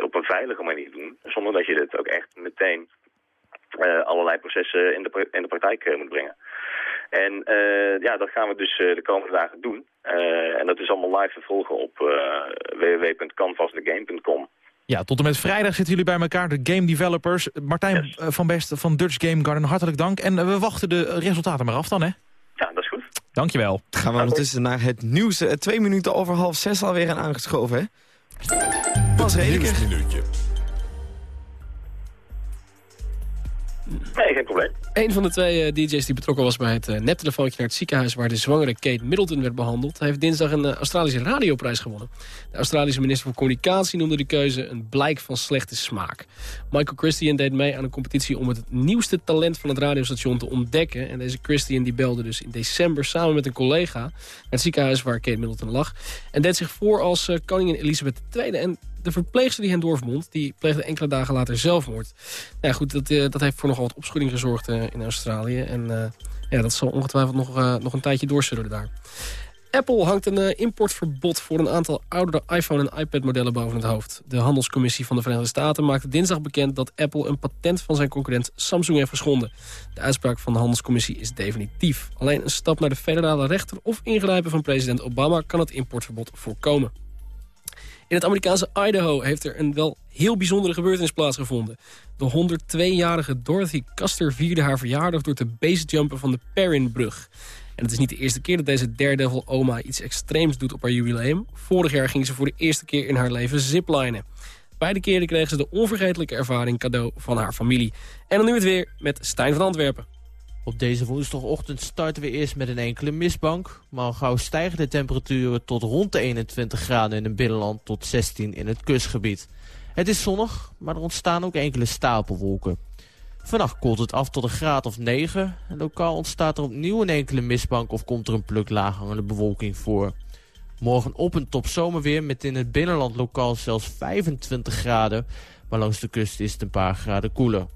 op een veilige manier doen. Zonder dat je dit ook echt meteen allerlei processen in de, in de praktijk moet brengen. En ja, dat gaan we dus de komende dagen doen. En dat is allemaal live te volgen op www.canvasthegame.com. Ja, tot en met vrijdag zitten jullie bij elkaar, de game developers. Martijn eh, van Best van Dutch Game Garden, hartelijk dank. En eh, we wachten de resultaten maar af dan, hè? Ja, dat is goed. Dankjewel. Gaan we ondertussen naar het nieuws. Eh, Twee minuten over half zes alweer aan aangeschoven, hè? Bas Redeker. Nee, geen probleem. Een van de twee eh, DJ's die betrokken was bij het eh, neptelefoontje naar het ziekenhuis... waar de zwangere Kate Middleton werd behandeld... heeft dinsdag een eh, Australische radioprijs gewonnen. De Australische minister van Communicatie noemde de keuze... een blijk van slechte smaak. Michael Christian deed mee aan een competitie... om het nieuwste talent van het radiostation te ontdekken. En deze Christian die belde dus in december samen met een collega... naar het ziekenhuis waar Kate Middleton lag... en deed zich voor als koningin Elisabeth II... En de verpleegster die hen doorvermond, die pleegde enkele dagen later zelfmoord. Nou ja, goed, dat, eh, dat heeft voor nogal wat opschudding gezorgd eh, in Australië. En eh, ja, dat zal ongetwijfeld nog, nog een tijdje doorsudderen daar. Apple hangt een importverbod voor een aantal oudere iPhone- en iPad-modellen boven het hoofd. De Handelscommissie van de Verenigde Staten maakte dinsdag bekend dat Apple een patent van zijn concurrent Samsung heeft geschonden. De uitspraak van de Handelscommissie is definitief. Alleen een stap naar de federale rechter of ingrijpen van president Obama kan het importverbod voorkomen. In het Amerikaanse Idaho heeft er een wel heel bijzondere gebeurtenis plaatsgevonden. De 102-jarige Dorothy Custer vierde haar verjaardag door te basejumpen van de Perrin-brug. En het is niet de eerste keer dat deze Daredevil oma iets extreems doet op haar jubileum. Vorig jaar ging ze voor de eerste keer in haar leven ziplinen. Beide keren kreeg ze de onvergetelijke ervaring cadeau van haar familie. En dan nu het weer met Stijn van Antwerpen. Op deze woensdagochtend starten we eerst met een enkele mistbank. Maar al gauw stijgen de temperaturen tot rond de 21 graden in het binnenland tot 16 in het kustgebied. Het is zonnig, maar er ontstaan ook enkele stapelwolken. Vannacht koelt het af tot een graad of 9. En lokaal ontstaat er opnieuw een enkele mistbank of komt er een pluk laaghangende bewolking voor. Morgen op een topzomerweer met in het binnenland lokaal zelfs 25 graden. Maar langs de kust is het een paar graden koeler.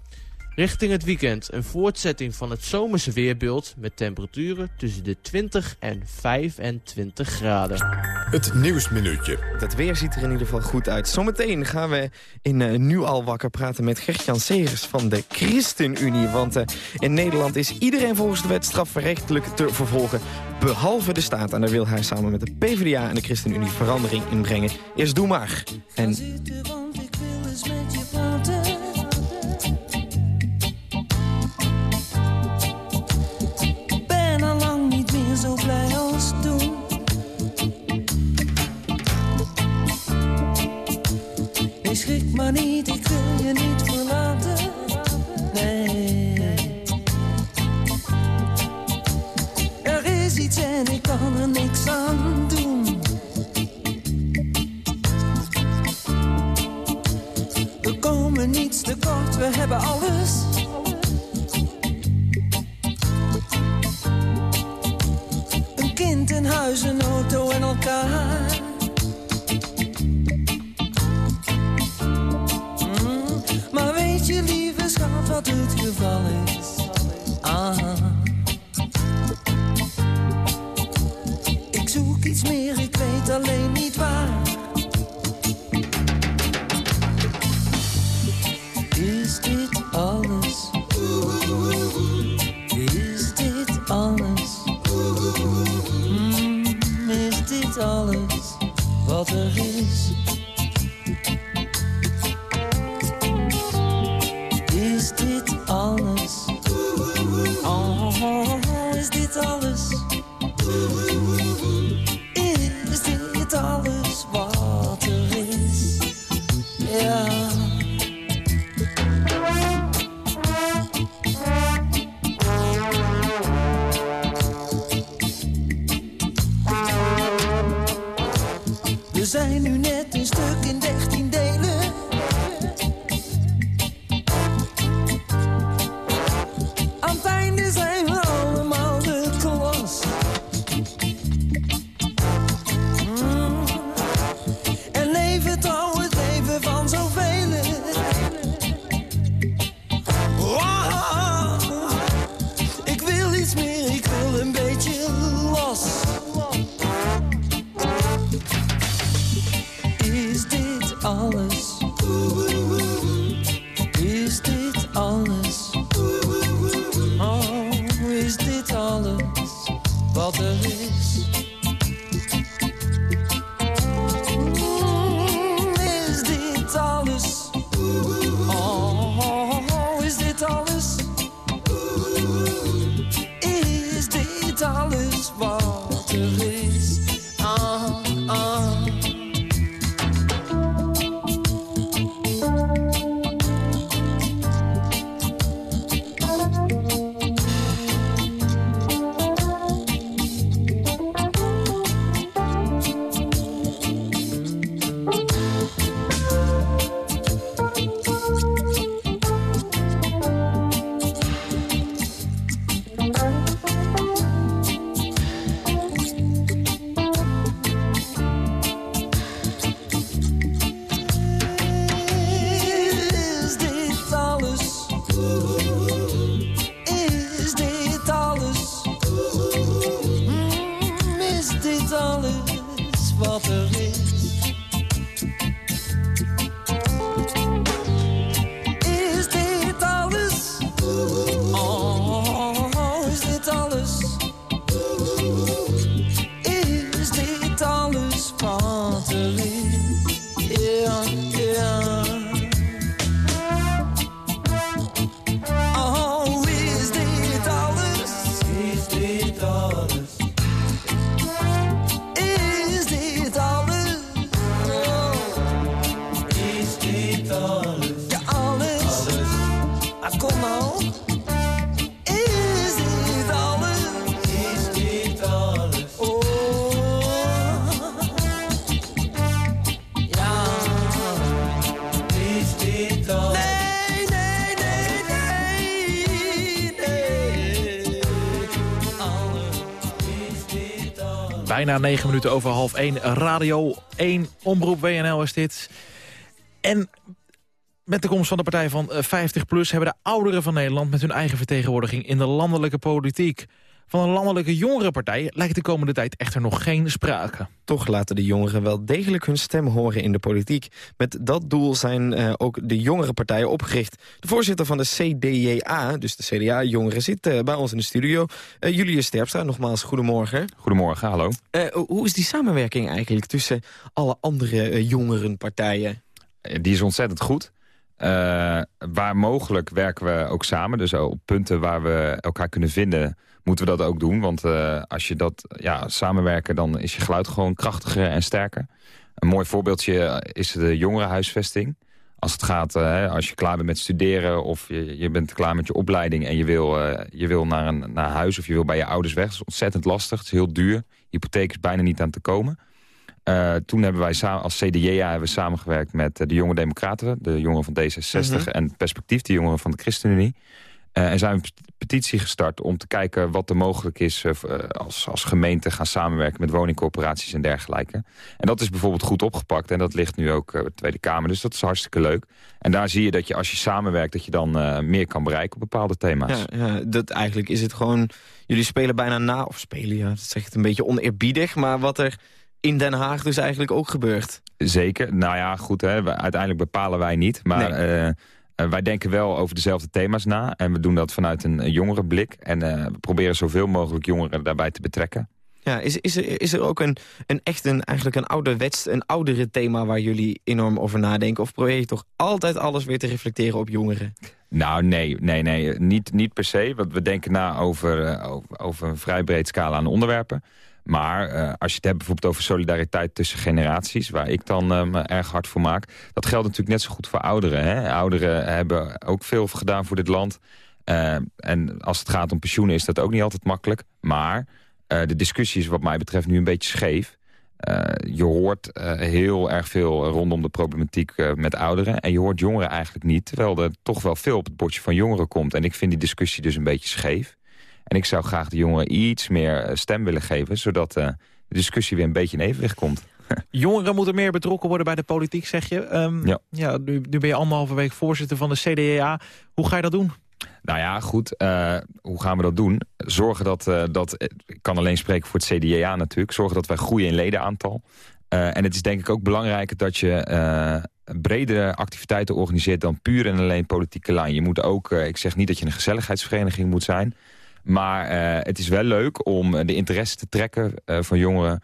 Richting het weekend een voortzetting van het zomerse weerbeeld... met temperaturen tussen de 20 en 25 graden. Het Nieuwsminuutje. Het weer ziet er in ieder geval goed uit. Zometeen gaan we in eh, Nu al wakker praten met Gertjan Segers van de ChristenUnie. Want eh, in Nederland is iedereen volgens de wet strafrechtelijk te vervolgen. Behalve de staat. En daar wil hij samen met de PvdA en de ChristenUnie verandering in brengen. Eerst doe maar. En schrik maar niet, ik wil je niet verlaten. Nee. Er is iets en ik kan er niks aan doen. We komen niets tekort, we hebben alles. Een kind, een huis, een auto elkaar. Wat het geval is? Ah. Ik zoek iets meer, ik weet alleen niet waar. Is dit alles? Is dit alles? Mm, is dit alles wat er? Is Bijna negen minuten over half één. Radio 1, Omroep WNL is dit. En met de komst van de partij van eh, 50PLUS... hebben de ouderen van Nederland met hun eigen vertegenwoordiging... in de landelijke politiek. Van een landelijke jongerenpartij lijkt de komende tijd echter nog geen sprake. Toch laten de jongeren wel degelijk hun stem horen in de politiek. Met dat doel zijn eh, ook de jongere partijen opgericht. De voorzitter van de CDJA, dus de CDA-jongeren, zit eh, bij ons in de studio. Eh, Julius Sterpstra, nogmaals goedemorgen. Goedemorgen, hallo. Eh, hoe is die samenwerking eigenlijk tussen alle andere jongerenpartijen? Die is ontzettend goed. Eh, waar mogelijk werken we ook samen. Dus op punten waar we elkaar kunnen vinden, moeten we dat ook doen. Want eh, als je dat ja, samenwerken, dan is je geluid gewoon krachtiger en sterker. Een mooi voorbeeldje is de jongerenhuisvesting. Als het gaat, eh, als je klaar bent met studeren of je, je bent klaar met je opleiding... en je wil, eh, je wil naar, een, naar huis of je wil bij je ouders weg. Dat is ontzettend lastig, het is heel duur. Hypotheek is bijna niet aan te komen. Eh, toen hebben wij samen, als CDJA hebben we samengewerkt met eh, de Jonge Democraten... de jongeren van D66 Mhm. en Perspectief, de jongeren van de ChristenUnie. Eh, en zijn we een petitie gestart om te kijken wat er mogelijk is... eh, eh, als, als gemeente gaan samenwerken met woningcorporaties en dergelijke. En dat is bijvoorbeeld goed opgepakt en dat ligt nu ook eh, bij de Tweede Kamer. Dus dat is hartstikke leuk. En daar zie je dat je als je samenwerkt... dat je dan eh, meer kan bereiken op bepaalde thema's. Ja, ja, dat eigenlijk is het gewoon... Jullie spelen bijna na, of spelen, ja, dat zeg het een beetje oneerbiedig... maar wat er in Den Haag dus eigenlijk ook gebeurt. Zeker. Nou ja, goed. Hè. Uiteindelijk bepalen wij niet. Maar eh, eh, wij denken wel over dezelfde thema's na. En we doen dat vanuit een, jongere blik. En eh, we proberen zoveel mogelijk jongeren daarbij te betrekken. Ja, is, is, er, is er ook een, een echt een, eigenlijk een ouderwets, een oudere thema... waar jullie enorm over nadenken? Of probeer je toch altijd alles weer te reflecteren op jongeren? Nou, nee, nee, nee. Niet, niet per se. Want we denken na over, eh, over, over een vrij breed scala aan onderwerpen. Maar eh, als je het hebt bijvoorbeeld over solidariteit tussen generaties... waar ik dan eh, me erg hard voor maak... dat geldt natuurlijk net zo goed voor ouderen. Hè? Ouderen hebben ook veel gedaan voor dit land. Eh, en als het gaat om pensioenen is dat ook niet altijd makkelijk. Maar de discussie is wat mij betreft nu een beetje scheef. Je hoort heel erg veel rondom de problematiek met ouderen. En je hoort jongeren eigenlijk niet. Terwijl er toch wel veel op het bordje van jongeren komt. En ik vind die discussie dus een beetje scheef. En ik zou graag de jongeren iets meer eh, stem willen geven. Zodat eh, de discussie weer een beetje in evenwicht komt. Jongeren moeten meer betrokken worden bij de politiek, zeg je. Ehm, Ja. ja nu, nu ben je anderhalve week voorzitter van de CDA. Hoe ga je dat doen? Nou ja, goed. eh, hoe gaan we dat doen? Zorgen dat, eh, dat... Ik kan alleen spreken voor het CDA natuurlijk. Zorgen dat wij groeien in ledenaantal. Eh, en het is denk ik ook belangrijk dat je bredere activiteiten organiseert... dan puur en alleen politieke lijn. Je moet ook, ik zeg niet dat je een gezelligheidsvereniging moet zijn... maar eh, het is wel leuk om eh, de interesse te trekken eh, van jongeren...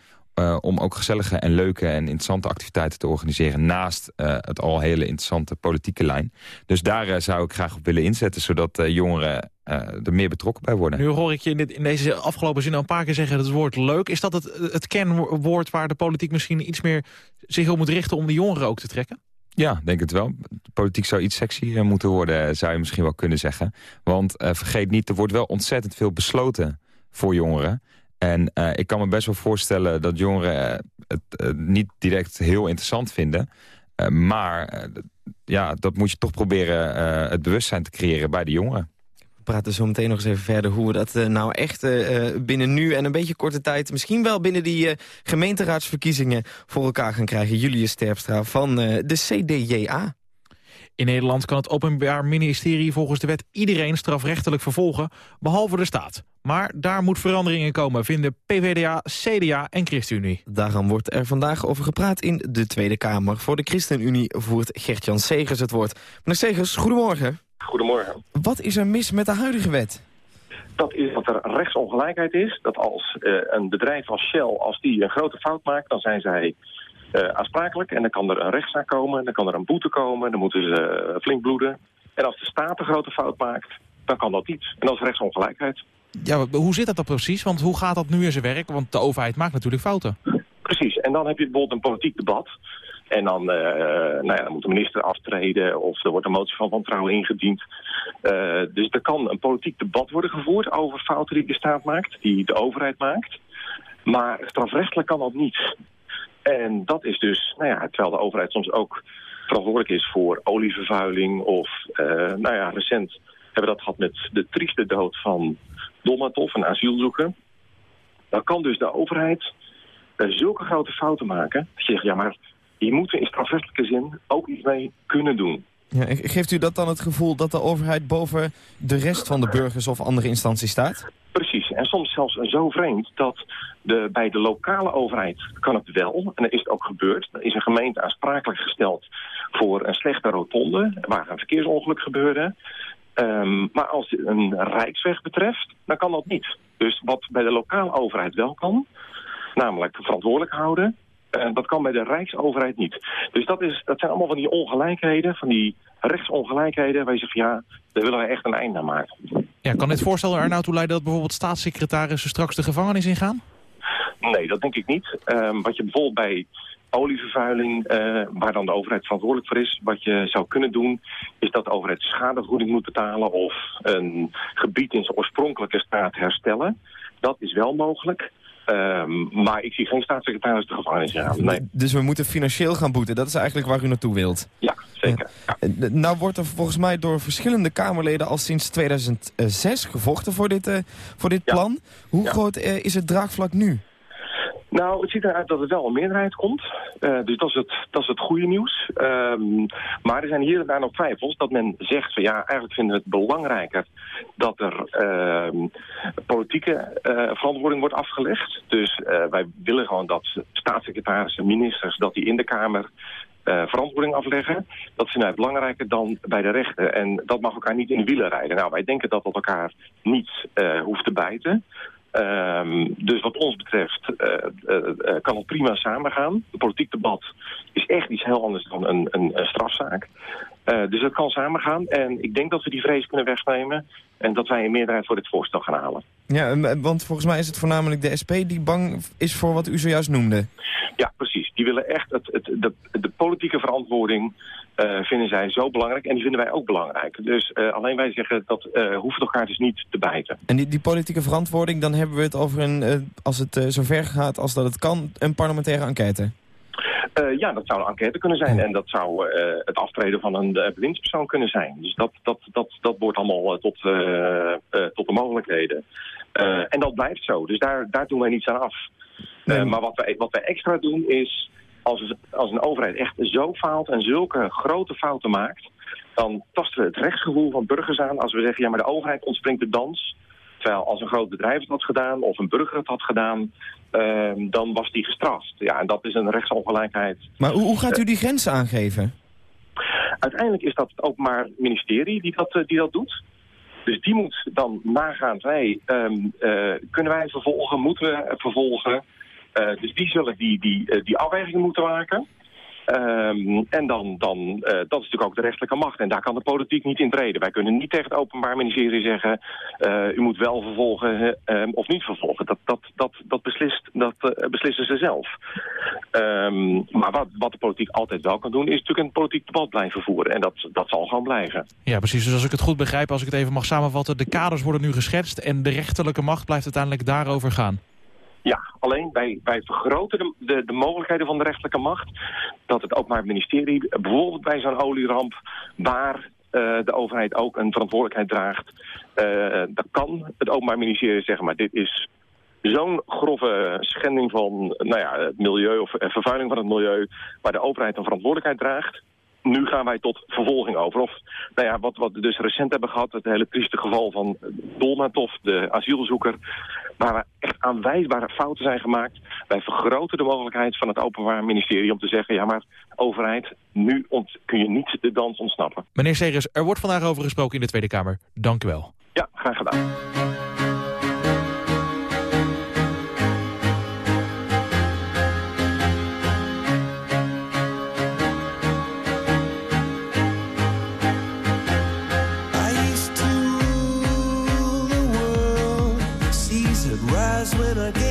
om ook gezellige en leuke en interessante activiteiten te organiseren... naast het al hele interessante politieke lijn. Dus daar zou ik graag op willen inzetten... zodat jongeren er meer betrokken bij worden. Nu hoor ik je in, dit, in deze afgelopen zin al een paar keer zeggen... het woord leuk. Is dat het, het waar de politiek misschien iets meer zich op moet richten... om de jongeren ook te trekken? Ja, denk het wel. Politiek zou iets sexier moeten worden, zou je misschien wel kunnen zeggen. Want eh, vergeet niet, er wordt wel ontzettend veel besloten voor jongeren. En eh, ik kan me best wel voorstellen dat jongeren eh, het eh, niet direct heel interessant vinden. Eh, maar eh, ja, dat moet je toch proberen eh, het bewustzijn te creëren bij de jongeren. We praten zo meteen nog eens even verder hoe we dat eh, nou echt eh, eh, binnen nu en een beetje korte tijd... misschien wel binnen die gemeenteraadsverkiezingen voor elkaar gaan krijgen. Julius Sterpstra van de CDJA. In Nederland kan het Openbaar Ministerie volgens de wet iedereen strafrechtelijk vervolgen, behalve de staat. Maar daar moet verandering in komen, vinden PvdA, CDA en ChristenUnie. Daarom wordt er vandaag over gepraat in de Tweede Kamer. Voor de ChristenUnie voert Gert-Jan Segers het woord. Meneer Segers, goedemorgen. Goedemorgen. Wat is er mis met de huidige wet? Dat is dat er rechtsongelijkheid is. Dat als eh, een bedrijf als Shell, als die een grote fout maakt, dan zijn zij eh, aansprakelijk. En dan kan er een rechtszaak komen, dan kan er een boete komen, dan moeten ze eh, flink bloeden. En als de staat een grote fout maakt, dan kan dat niet. En dat is rechtsongelijkheid. Ja, maar hoe zit dat dan precies? Want hoe gaat dat nu in zijn werk? Want de overheid maakt natuurlijk fouten. Precies. En dan heb je bijvoorbeeld een politiek debat. En dan, eh, nou ja, dan moet de minister aftreden of er wordt een motie van wantrouwen ingediend. Eh, dus er kan een politiek debat worden gevoerd over fouten die de staat maakt, die de overheid maakt. Maar strafrechtelijk kan dat niet. En dat is dus, nou ja, terwijl de overheid soms ook verantwoordelijk is voor olievervuiling of, eh, nou ja, recent hebben we dat gehad met de trieste dood van Dolmatov, een asielzoeker. Dan kan dus de overheid zulke grote fouten maken. Dat je zegt, ja, maar hier moeten in strafrechtelijke zin ook iets mee kunnen doen. Ja, geeft u dat dan het gevoel dat de overheid boven de rest van de burgers of andere instanties staat? Precies. En soms zelfs zo vreemd dat de, bij de lokale overheid kan het wel. En dat is het ook gebeurd. Er is een gemeente aansprakelijk gesteld voor een slechte rotonde... waar een verkeersongeluk gebeurde. Ehm, maar als het een rijksweg betreft, dan kan dat niet. Dus wat bij de lokale overheid wel kan, namelijk verantwoordelijk houden... dat kan bij de Rijksoverheid niet. Dus dat, is, dat zijn allemaal van die ongelijkheden, van die rechtsongelijkheden... waar je zegt, ja, daar willen wij echt een einde aan maken. Ja, kan dit voorstel er nou toe leiden dat bijvoorbeeld staatssecretarissen straks de gevangenis ingaan? Nee, dat denk ik niet. Ehm, wat je bijvoorbeeld bij olievervuiling, eh, waar dan de overheid verantwoordelijk voor is... wat je zou kunnen doen, is dat de overheid schadevergoeding moet betalen... of een gebied in zijn oorspronkelijke staat herstellen. Dat is wel mogelijk. Ehm, maar ik zie geen staatssecretaris de gevangenis gaan. Nee. Dus we moeten financieel gaan boeten. Dat is eigenlijk waar u naartoe wilt. Ja, zeker. Eh, Nou wordt er volgens mij door verschillende Kamerleden al sinds 2006 gevochten voor dit, eh, voor dit plan. Hoe Ja. groot eh, is het draagvlak nu? Nou, het ziet eruit dat er wel een meerderheid komt. Eh, dus dat is, het, dat is het goede nieuws. Ehm, maar er zijn hier en daar nog twijfels dat men zegt van ja, eigenlijk vinden we het belangrijker dat er ehm, politieke eh, verantwoording wordt afgelegd. Dus eh, wij willen gewoon dat staatssecretarissen, ministers, dat die in de Kamer verantwoording afleggen. Dat vinden wij belangrijker dan bij de rechter. En dat mag elkaar niet in de wielen rijden. Nou, wij denken dat dat elkaar niet eh, hoeft te bijten. Ehm, dus wat ons betreft eh, eh, eh, kan het prima samengaan. Een politiek debat is echt iets heel anders dan een, een, een strafzaak. Dus het kan samengaan. En ik denk dat we die vrees kunnen wegnemen. En dat wij een meerderheid voor dit voorstel gaan halen. Ja, want volgens mij is het voornamelijk de SP die bang is voor wat u zojuist noemde. Ja, precies. Die willen echt het, het, de, de politieke verantwoording eh, vinden zij zo belangrijk. En die vinden wij ook belangrijk. Dus eh, alleen wij zeggen dat eh hoeft elkaar dus niet te bijten. En die, die politieke verantwoording, dan hebben we het over een, als het zover gaat als dat het kan, een parlementaire enquête. Ja, dat zou een enquête kunnen zijn. En dat zou het aftreden van een eh, bewindspersoon kunnen zijn. Dus dat, dat, dat, dat wordt allemaal tot, tot de mogelijkheden. En dat blijft zo. Dus daar, daar doen wij niets aan af. Maar wat wij, wat wij extra doen is... Als, als een overheid echt zo faalt en zulke grote fouten maakt... dan tasten we het rechtsgevoel van burgers aan als we zeggen... ja, maar de overheid ontspringt de dans... Terwijl als een groot bedrijf het had gedaan of een burger het had gedaan, ehm, dan was die gestraft. Ja, en dat is een rechtsongelijkheid. Maar hoe, hoe gaat u die grenzen aangeven? Uiteindelijk is dat het Openbaar Ministerie die dat, eh, die dat doet. Dus die moet dan nagaan, wij, ehm, eh, kunnen wij vervolgen, moeten we vervolgen. Eh, dus die zullen die, die, eh, die afwegingen moeten maken. Ehm, en dan, dan eh, dat is natuurlijk ook de rechterlijke macht. En daar kan de politiek niet in treden. Wij kunnen niet tegen het Openbaar Ministerie zeggen... u moet wel vervolgen eh, of niet vervolgen. Dat, dat, dat, dat, beslist, dat beslissen ze zelf. Ehm, maar wat, wat de politiek altijd wel kan doen... is natuurlijk een politiek debat blijven voeren. En dat, dat zal gewoon blijven. Ja, precies. Dus als ik het goed begrijp, als ik het even mag samenvatten... de kaders worden nu geschetst en de rechterlijke macht blijft uiteindelijk daarover gaan. Ja, alleen wij, wij vergroten de, de, de mogelijkheden van de rechterlijke macht. Dat het Openbaar Ministerie, bijvoorbeeld bij zo'n olieramp... waar eh, de overheid ook een verantwoordelijkheid draagt... eh dan kan het Openbaar Ministerie zeggen... maar dit is zo'n grove schending van nou ja, het milieu... of eh, vervuiling van het milieu... waar de overheid een verantwoordelijkheid draagt... Nu gaan wij tot vervolging over. Of nou ja, wat, wat we dus recent hebben gehad, het hele trieste geval van Dolmatov, de asielzoeker, waar we echt aanwijsbare fouten zijn gemaakt. Wij vergroten de mogelijkheid van het Openbaar Ministerie om te zeggen, ja maar overheid, nu ont- kun je niet de dans ontsnappen. Meneer Segers, er wordt vandaag over gesproken in de Tweede Kamer. Dank u wel. Ja, graag gedaan. When I gave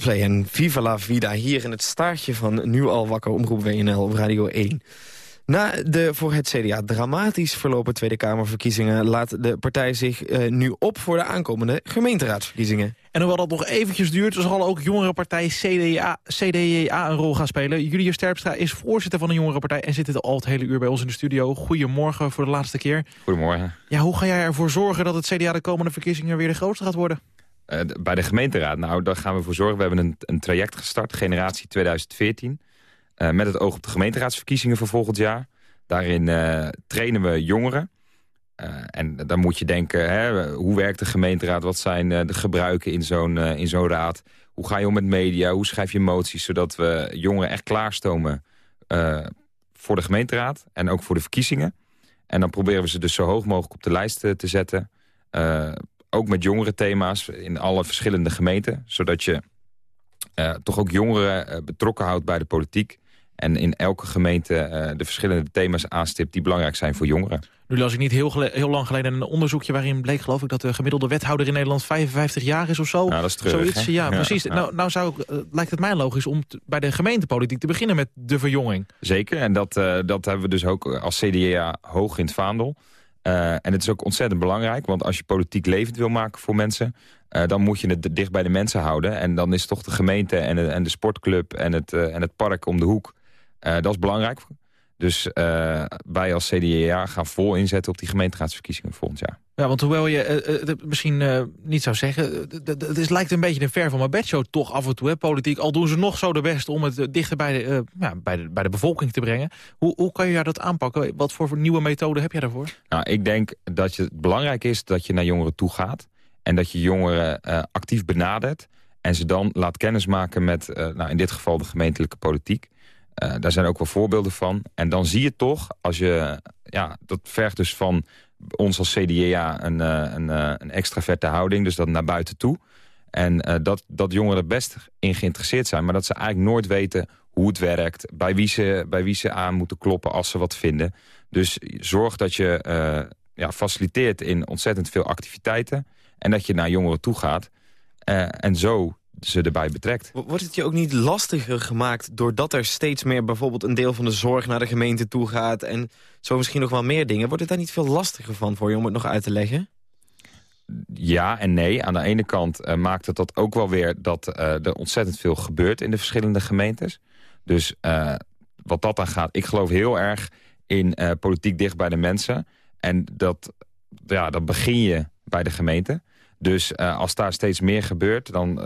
Coldplay en Viva la Vida hier in het staartje van Nu al wakker omroep WNL op Radio 1. Na de voor het CDA dramatisch verlopen Tweede Kamerverkiezingen... laat de partij zich eh, nu op voor de aankomende gemeenteraadsverkiezingen. En hoewel dat nog eventjes duurt, zal ook jongerenpartij CDA, CDA een rol gaan spelen. Julius Sterpstra is voorzitter van de jongerenpartij en zit al het hele uur bij ons in de studio. Goedemorgen voor de laatste keer. Goedemorgen. Ja, hoe ga jij ervoor zorgen dat het CDA de komende verkiezingen weer de grootste gaat worden? Eh, bij de gemeenteraad, nou, daar gaan we voor zorgen. We hebben een, een traject gestart, generatie 2014... eh, met het oog op de gemeenteraadsverkiezingen voor volgend jaar. Daarin eh, trainen we jongeren. En dan moet je denken, hè, hoe werkt de gemeenteraad? Wat zijn de gebruiken in zo'n raad? Hoe ga je om met media? Hoe schrijf je moties? Zodat we jongeren echt klaarstomen voor de gemeenteraad. En ook voor de verkiezingen. En dan proberen we ze dus zo hoog mogelijk op de lijst te zetten. Ook met jongere thema's in alle verschillende gemeenten. Zodat je eh, toch ook jongeren eh, betrokken houdt bij de politiek. En in elke gemeente eh, de verschillende thema's aanstipt die belangrijk zijn voor jongeren. Nu las ik niet heel, heel lang geleden een onderzoekje waarin bleek geloof ik dat de gemiddelde wethouder in Nederland 55 jaar is of zo. Nou, dat is treurig, Zoiets, ja, Ja, precies. ja. Nou, nou zou, lijkt het mij logisch om bij de gemeentepolitiek te beginnen met de verjonging. Zeker, en dat, dat hebben we dus ook als CDA hoog in het vaandel. Eh, en het is ook ontzettend belangrijk, want als je politiek levend wil maken voor mensen... eh, dan moet je het dicht bij de mensen houden. En dan is toch de gemeente en de, en de sportclub en het, eh, en het park om de hoek... dat is belangrijk. Dus eh, wij als CDA gaan vol inzetten op die gemeenteraadsverkiezingen volgend jaar. Ja, want hoewel je eh, eh, het misschien niet zou zeggen... het is, lijkt een beetje een ver van mijn bedshow toch af en toe, hè, politiek. Al doen ze nog zo de best om het dichter bij de, ja, bij de, bij de bevolking te brengen. Hoe, hoe kan je dat aanpakken? Wat voor nieuwe methode heb jij daarvoor? Nou, ik denk dat je, het belangrijk is dat je naar jongeren toe gaat. En dat je jongeren actief benadert. En ze dan laat kennismaken met, nou, in dit geval de gemeentelijke politiek. Eh, daar zijn ook wel voorbeelden van. En dan zie je toch, als je, ja, dat vergt dus van ons als CDA een, eh, een, eh, een extraverte houding. Dus dat naar buiten toe. En dat, dat jongeren best in geïnteresseerd zijn. Maar dat ze eigenlijk nooit weten hoe het werkt. Bij wie ze, bij wie ze aan moeten kloppen als ze wat vinden. Dus zorg dat je ja, faciliteert in ontzettend veel activiteiten. En dat je naar jongeren toe gaat. en zo ze erbij betrekt. Wordt het je ook niet lastiger gemaakt doordat er steeds meer bijvoorbeeld een deel van de zorg naar de gemeente toe gaat en zo misschien nog wel meer dingen? Wordt het daar niet veel lastiger van voor je om het nog uit te leggen? Ja en nee. Aan de ene kant eh, maakt het dat ook wel weer dat eh, er ontzettend veel gebeurt in de verschillende gemeentes. Dus eh, wat dat dan gaat, ik geloof heel erg in politiek dicht bij de mensen. En dat, ja, dat begin je bij de gemeente. Dus als daar steeds meer gebeurt, dan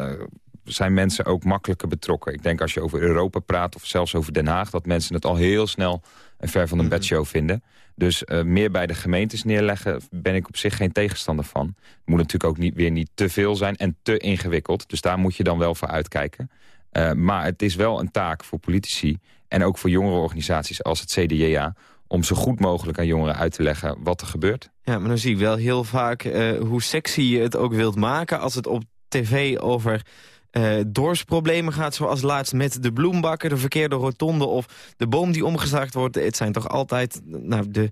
zijn mensen ook makkelijker betrokken. Ik denk als je over Europa praat of zelfs over Den Haag... dat mensen het al heel snel een ver van een bedshow vinden. Dus eh, meer bij de gemeentes neerleggen ben ik op zich geen tegenstander van. Het moet natuurlijk ook niet, weer niet te veel zijn en te ingewikkeld. Dus daar moet je dan wel voor uitkijken. Eh, maar het is wel een taak voor politici en ook voor jongerenorganisaties als het CDJA... om zo goed mogelijk aan jongeren uit te leggen wat er gebeurt. Ja, maar dan zie ik wel heel vaak eh, hoe sexy je het ook wilt maken... als het op tv over eh dorpsproblemen gaat... zoals laatst met de bloembakken, de verkeerde rotonde... of de boom die omgezaagd wordt. Het zijn toch altijd nou, de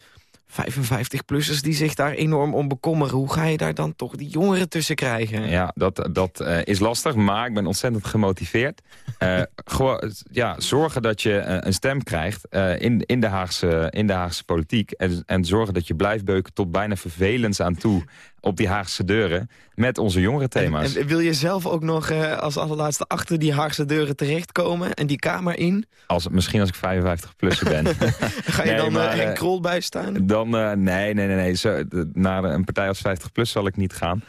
55-plussers die zich daar enorm om bekommeren. Hoe ga je daar dan toch die jongeren tussen krijgen? Ja, dat, dat eh, is lastig, maar ik ben ontzettend gemotiveerd. Eh, gewoon, ja, zorgen dat je een stem krijgt in, in, de Haagse, in de Haagse politiek. En, en zorgen dat je blijft beuken tot bijna vervelends aan toe op die Haagse deuren met onze jongerenthema's. En wil je zelf ook nog eh, als allerlaatste achter die Haagse deuren terechtkomen... en die kamer in? Als, misschien als ik 55 plusser ben. Ga je Nee, dan maar, eh, Henk eh, Krol bijstaan? Dan, nee, nee, nee. nee. Zo, naar een partij als 50 plus zal ik niet gaan.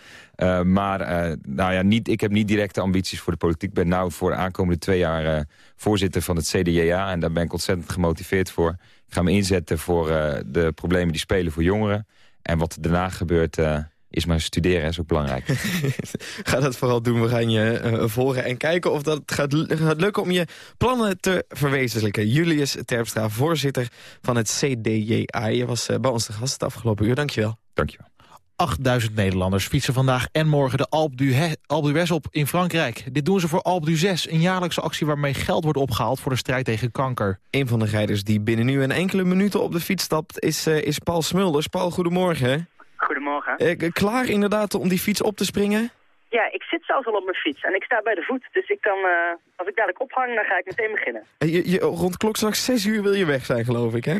Maar nou ja, niet, ik heb niet directe ambities voor de politiek. Ik ben nou voor de aankomende twee jaar voorzitter van het CDJA. En daar ben ik ontzettend gemotiveerd voor. Ik ga me inzetten voor de problemen die spelen voor jongeren. En wat er daarna gebeurt, is maar studeren is ook belangrijk. Ga dat vooral doen. We gaan je eh, volgen en kijken of dat gaat, gaat lukken om je plannen te verwezenlijken. Julius Terpstra, voorzitter van het CDJA. Je was eh, bij ons de gast het afgelopen uur. Dankjewel. Dankjewel. 8000 Nederlanders fietsen vandaag en morgen de Alpe d'Huez Alpe d'Huez op in Frankrijk. Dit doen ze voor Alpe d'Huez, een jaarlijkse actie waarmee geld wordt opgehaald voor de strijd tegen kanker. Een van de rijders die binnen nu en enkele minuten op de fiets stapt is, eh, is Paul Smulders. Paul, goedemorgen. Goedemorgen. Eh, klaar inderdaad om die fiets op te springen? Ja, ik zit zelfs al op mijn fiets en ik sta bij de voet. Dus ik kan, eh, als ik dadelijk ophang, dan ga ik meteen beginnen. Je, je, rond klokslag 6 uur wil je weg zijn, geloof ik, hè?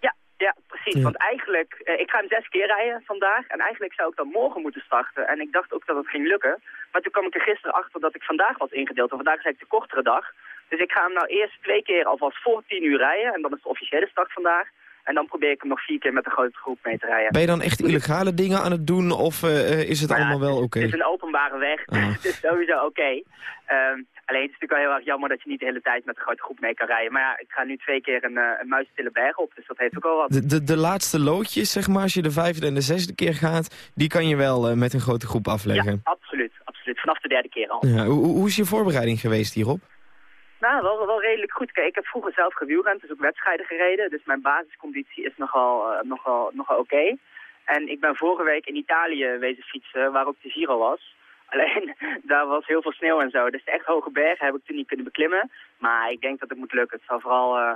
Ja, ja, precies. Ja. Want eigenlijk, eh, ik ga hem zes keer rijden vandaag. En eigenlijk zou ik dan morgen moeten starten. En ik dacht ook dat het ging lukken. Maar toen kwam ik er gisteren achter dat ik vandaag was ingedeeld. En vandaag is eigenlijk de kortere dag. Dus ik ga hem nou eerst twee keer alvast voor tien uur rijden. En dan is de officiële start vandaag. En dan probeer ik hem nog vier keer met een grote groep mee te rijden. Ben je dan echt illegale dingen aan het doen of eh, eh, is het Maar ja, allemaal wel oké? Het is een openbare weg, dus Ah. het is sowieso oké. Ehm, alleen het is natuurlijk wel heel erg jammer dat je niet de hele tijd met een grote groep mee kan rijden. Maar ja, ik ga nu twee keer een, uh, een muisstille berg op, dus dat heeft ook wel wat. De, de, de laatste loodjes, zeg maar, als je de vijfde en de zesde keer gaat... die kan je wel eh, met een grote groep afleggen. Ja, absoluut, absoluut. Vanaf de derde keer al. Ja, hoe, hoe is je voorbereiding geweest hierop? Nou, wel, redelijk goed. Kijk, ik heb vroeger zelf gewielrend, dus ook wedstrijden gereden. Dus mijn basisconditie is nogal, eh, nogal, nogal oké. En ik ben vorige week in Italië wezen fietsen, waar ook de Giro was. Alleen, daar was heel veel sneeuw en zo. Dus de echt hoge bergen heb ik toen niet kunnen beklimmen. Maar ik denk dat het moet lukken. Het zal vooral, eh,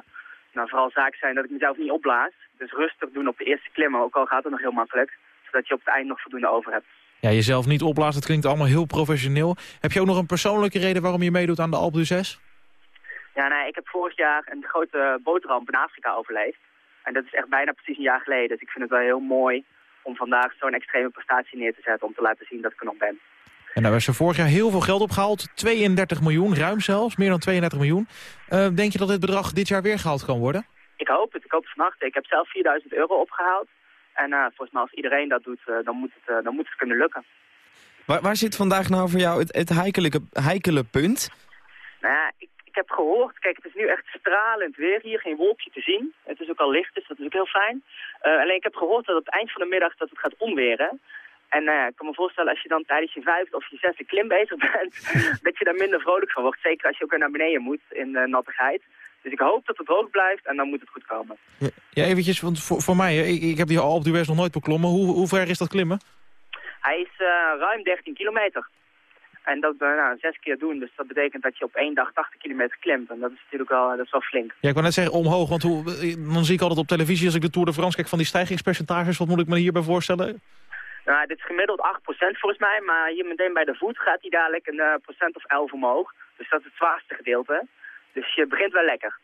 nou, vooral zaak zijn dat ik mezelf niet opblaas. Dus rustig doen op de eerste klimmen, ook al gaat het nog heel makkelijk. Zodat je op het eind nog voldoende over hebt. Ja, jezelf niet opblazen, dat klinkt allemaal heel professioneel. Heb je ook nog een persoonlijke reden waarom je meedoet aan de Alpe d'Huez? Ja, nee, ik heb vorig jaar een grote bootramp in Afrika overleefd. En dat is echt bijna precies een jaar geleden. Dus ik vind het wel heel mooi om vandaag zo'n extreme prestatie neer te zetten... om te laten zien dat ik er nog ben. En daar is er vorig jaar heel veel geld opgehaald. 32 miljoen, ruim zelfs, meer dan 32 miljoen. Uh, denk je dat dit bedrag dit jaar weer gehaald kan worden? Ik hoop het, ik hoop het van harte. Ik heb zelf 4000 euro opgehaald. En uh, volgens mij als iedereen dat doet, uh, dan, moet het, uh, dan moet het kunnen lukken. Waar, waar zit vandaag nou voor jou het, het heikele, heikele punt? Nou ja, ik heb gehoord, kijk het is nu echt stralend weer hier, geen wolkje te zien. Het is ook al licht, dus dat is ook heel fijn. Uh, alleen ik heb gehoord dat op het eind van de middag dat het gaat onweren. En uh, ik kan me voorstellen als je dan tijdens je vijfde of je zesde klim bezig bent, dat je daar minder vrolijk van wordt. Zeker als je ook weer naar beneden moet in uh, nattigheid. Dus ik hoop dat het droog blijft en dan moet het goed komen. Ja, eventjes, want voor, voor mij, ik, ik heb die Alpe d'Huez nog nooit beklommen. Hoe, hoe ver is dat klimmen? Hij is uh, ruim 13 kilometer. En dat uh, nou, zes keer doen, dus dat betekent dat je op één dag 80 kilometer klimt. En dat is natuurlijk wel, dat is wel flink. Ja, ik wou net zeggen omhoog, want hoe, dan zie ik altijd op televisie als ik de Tour de France kijk van die stijgingspercentages. Wat moet ik me hierbij voorstellen? Nou, dit is gemiddeld 8% volgens mij, maar hier meteen bij de voet gaat hij dadelijk een uh, procent of 11 omhoog. Dus dat is het zwaarste gedeelte. Dus je begint wel lekker.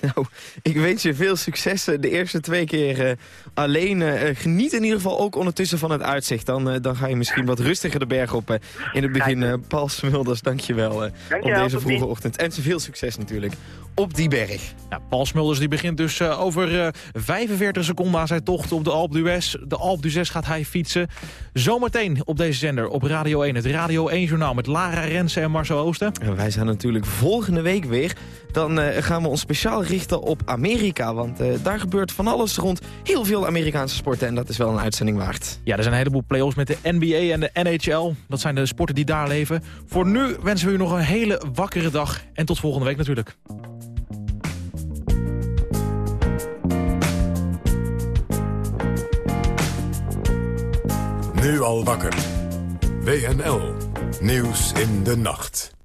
Nou, ik wens je veel succes de eerste twee keer uh, alleen. Uh, geniet in ieder geval ook ondertussen van het uitzicht. Dan, uh, dan ga je misschien wat rustiger de berg op in het begin. Paul Smulders, dankjewel, uh, dankjewel op deze vroege ochtend. En veel succes natuurlijk op die berg. Ja, Paul Smulders die begint dus over 45 seconden aan zijn tocht op de Alpe d'Huez. De Alpe d'Huez gaat hij fietsen. Zometeen op deze zender op Radio 1. Het Radio 1-journaal met Lara Rensen en Marcel Oosten. En wij zijn natuurlijk volgende week weer. Dan gaan we ons speciaal richten op Amerika. Want eh, daar gebeurt van alles rond heel veel Amerikaanse sporten. En dat is wel een uitzending waard. Ja, er zijn een heleboel play-offs met de NBA en de NHL. Dat zijn de sporten die daar leven. Voor nu wensen we u nog een hele wakkere dag. En tot volgende week natuurlijk. Nu al wakker. WNL. Nieuws in de nacht.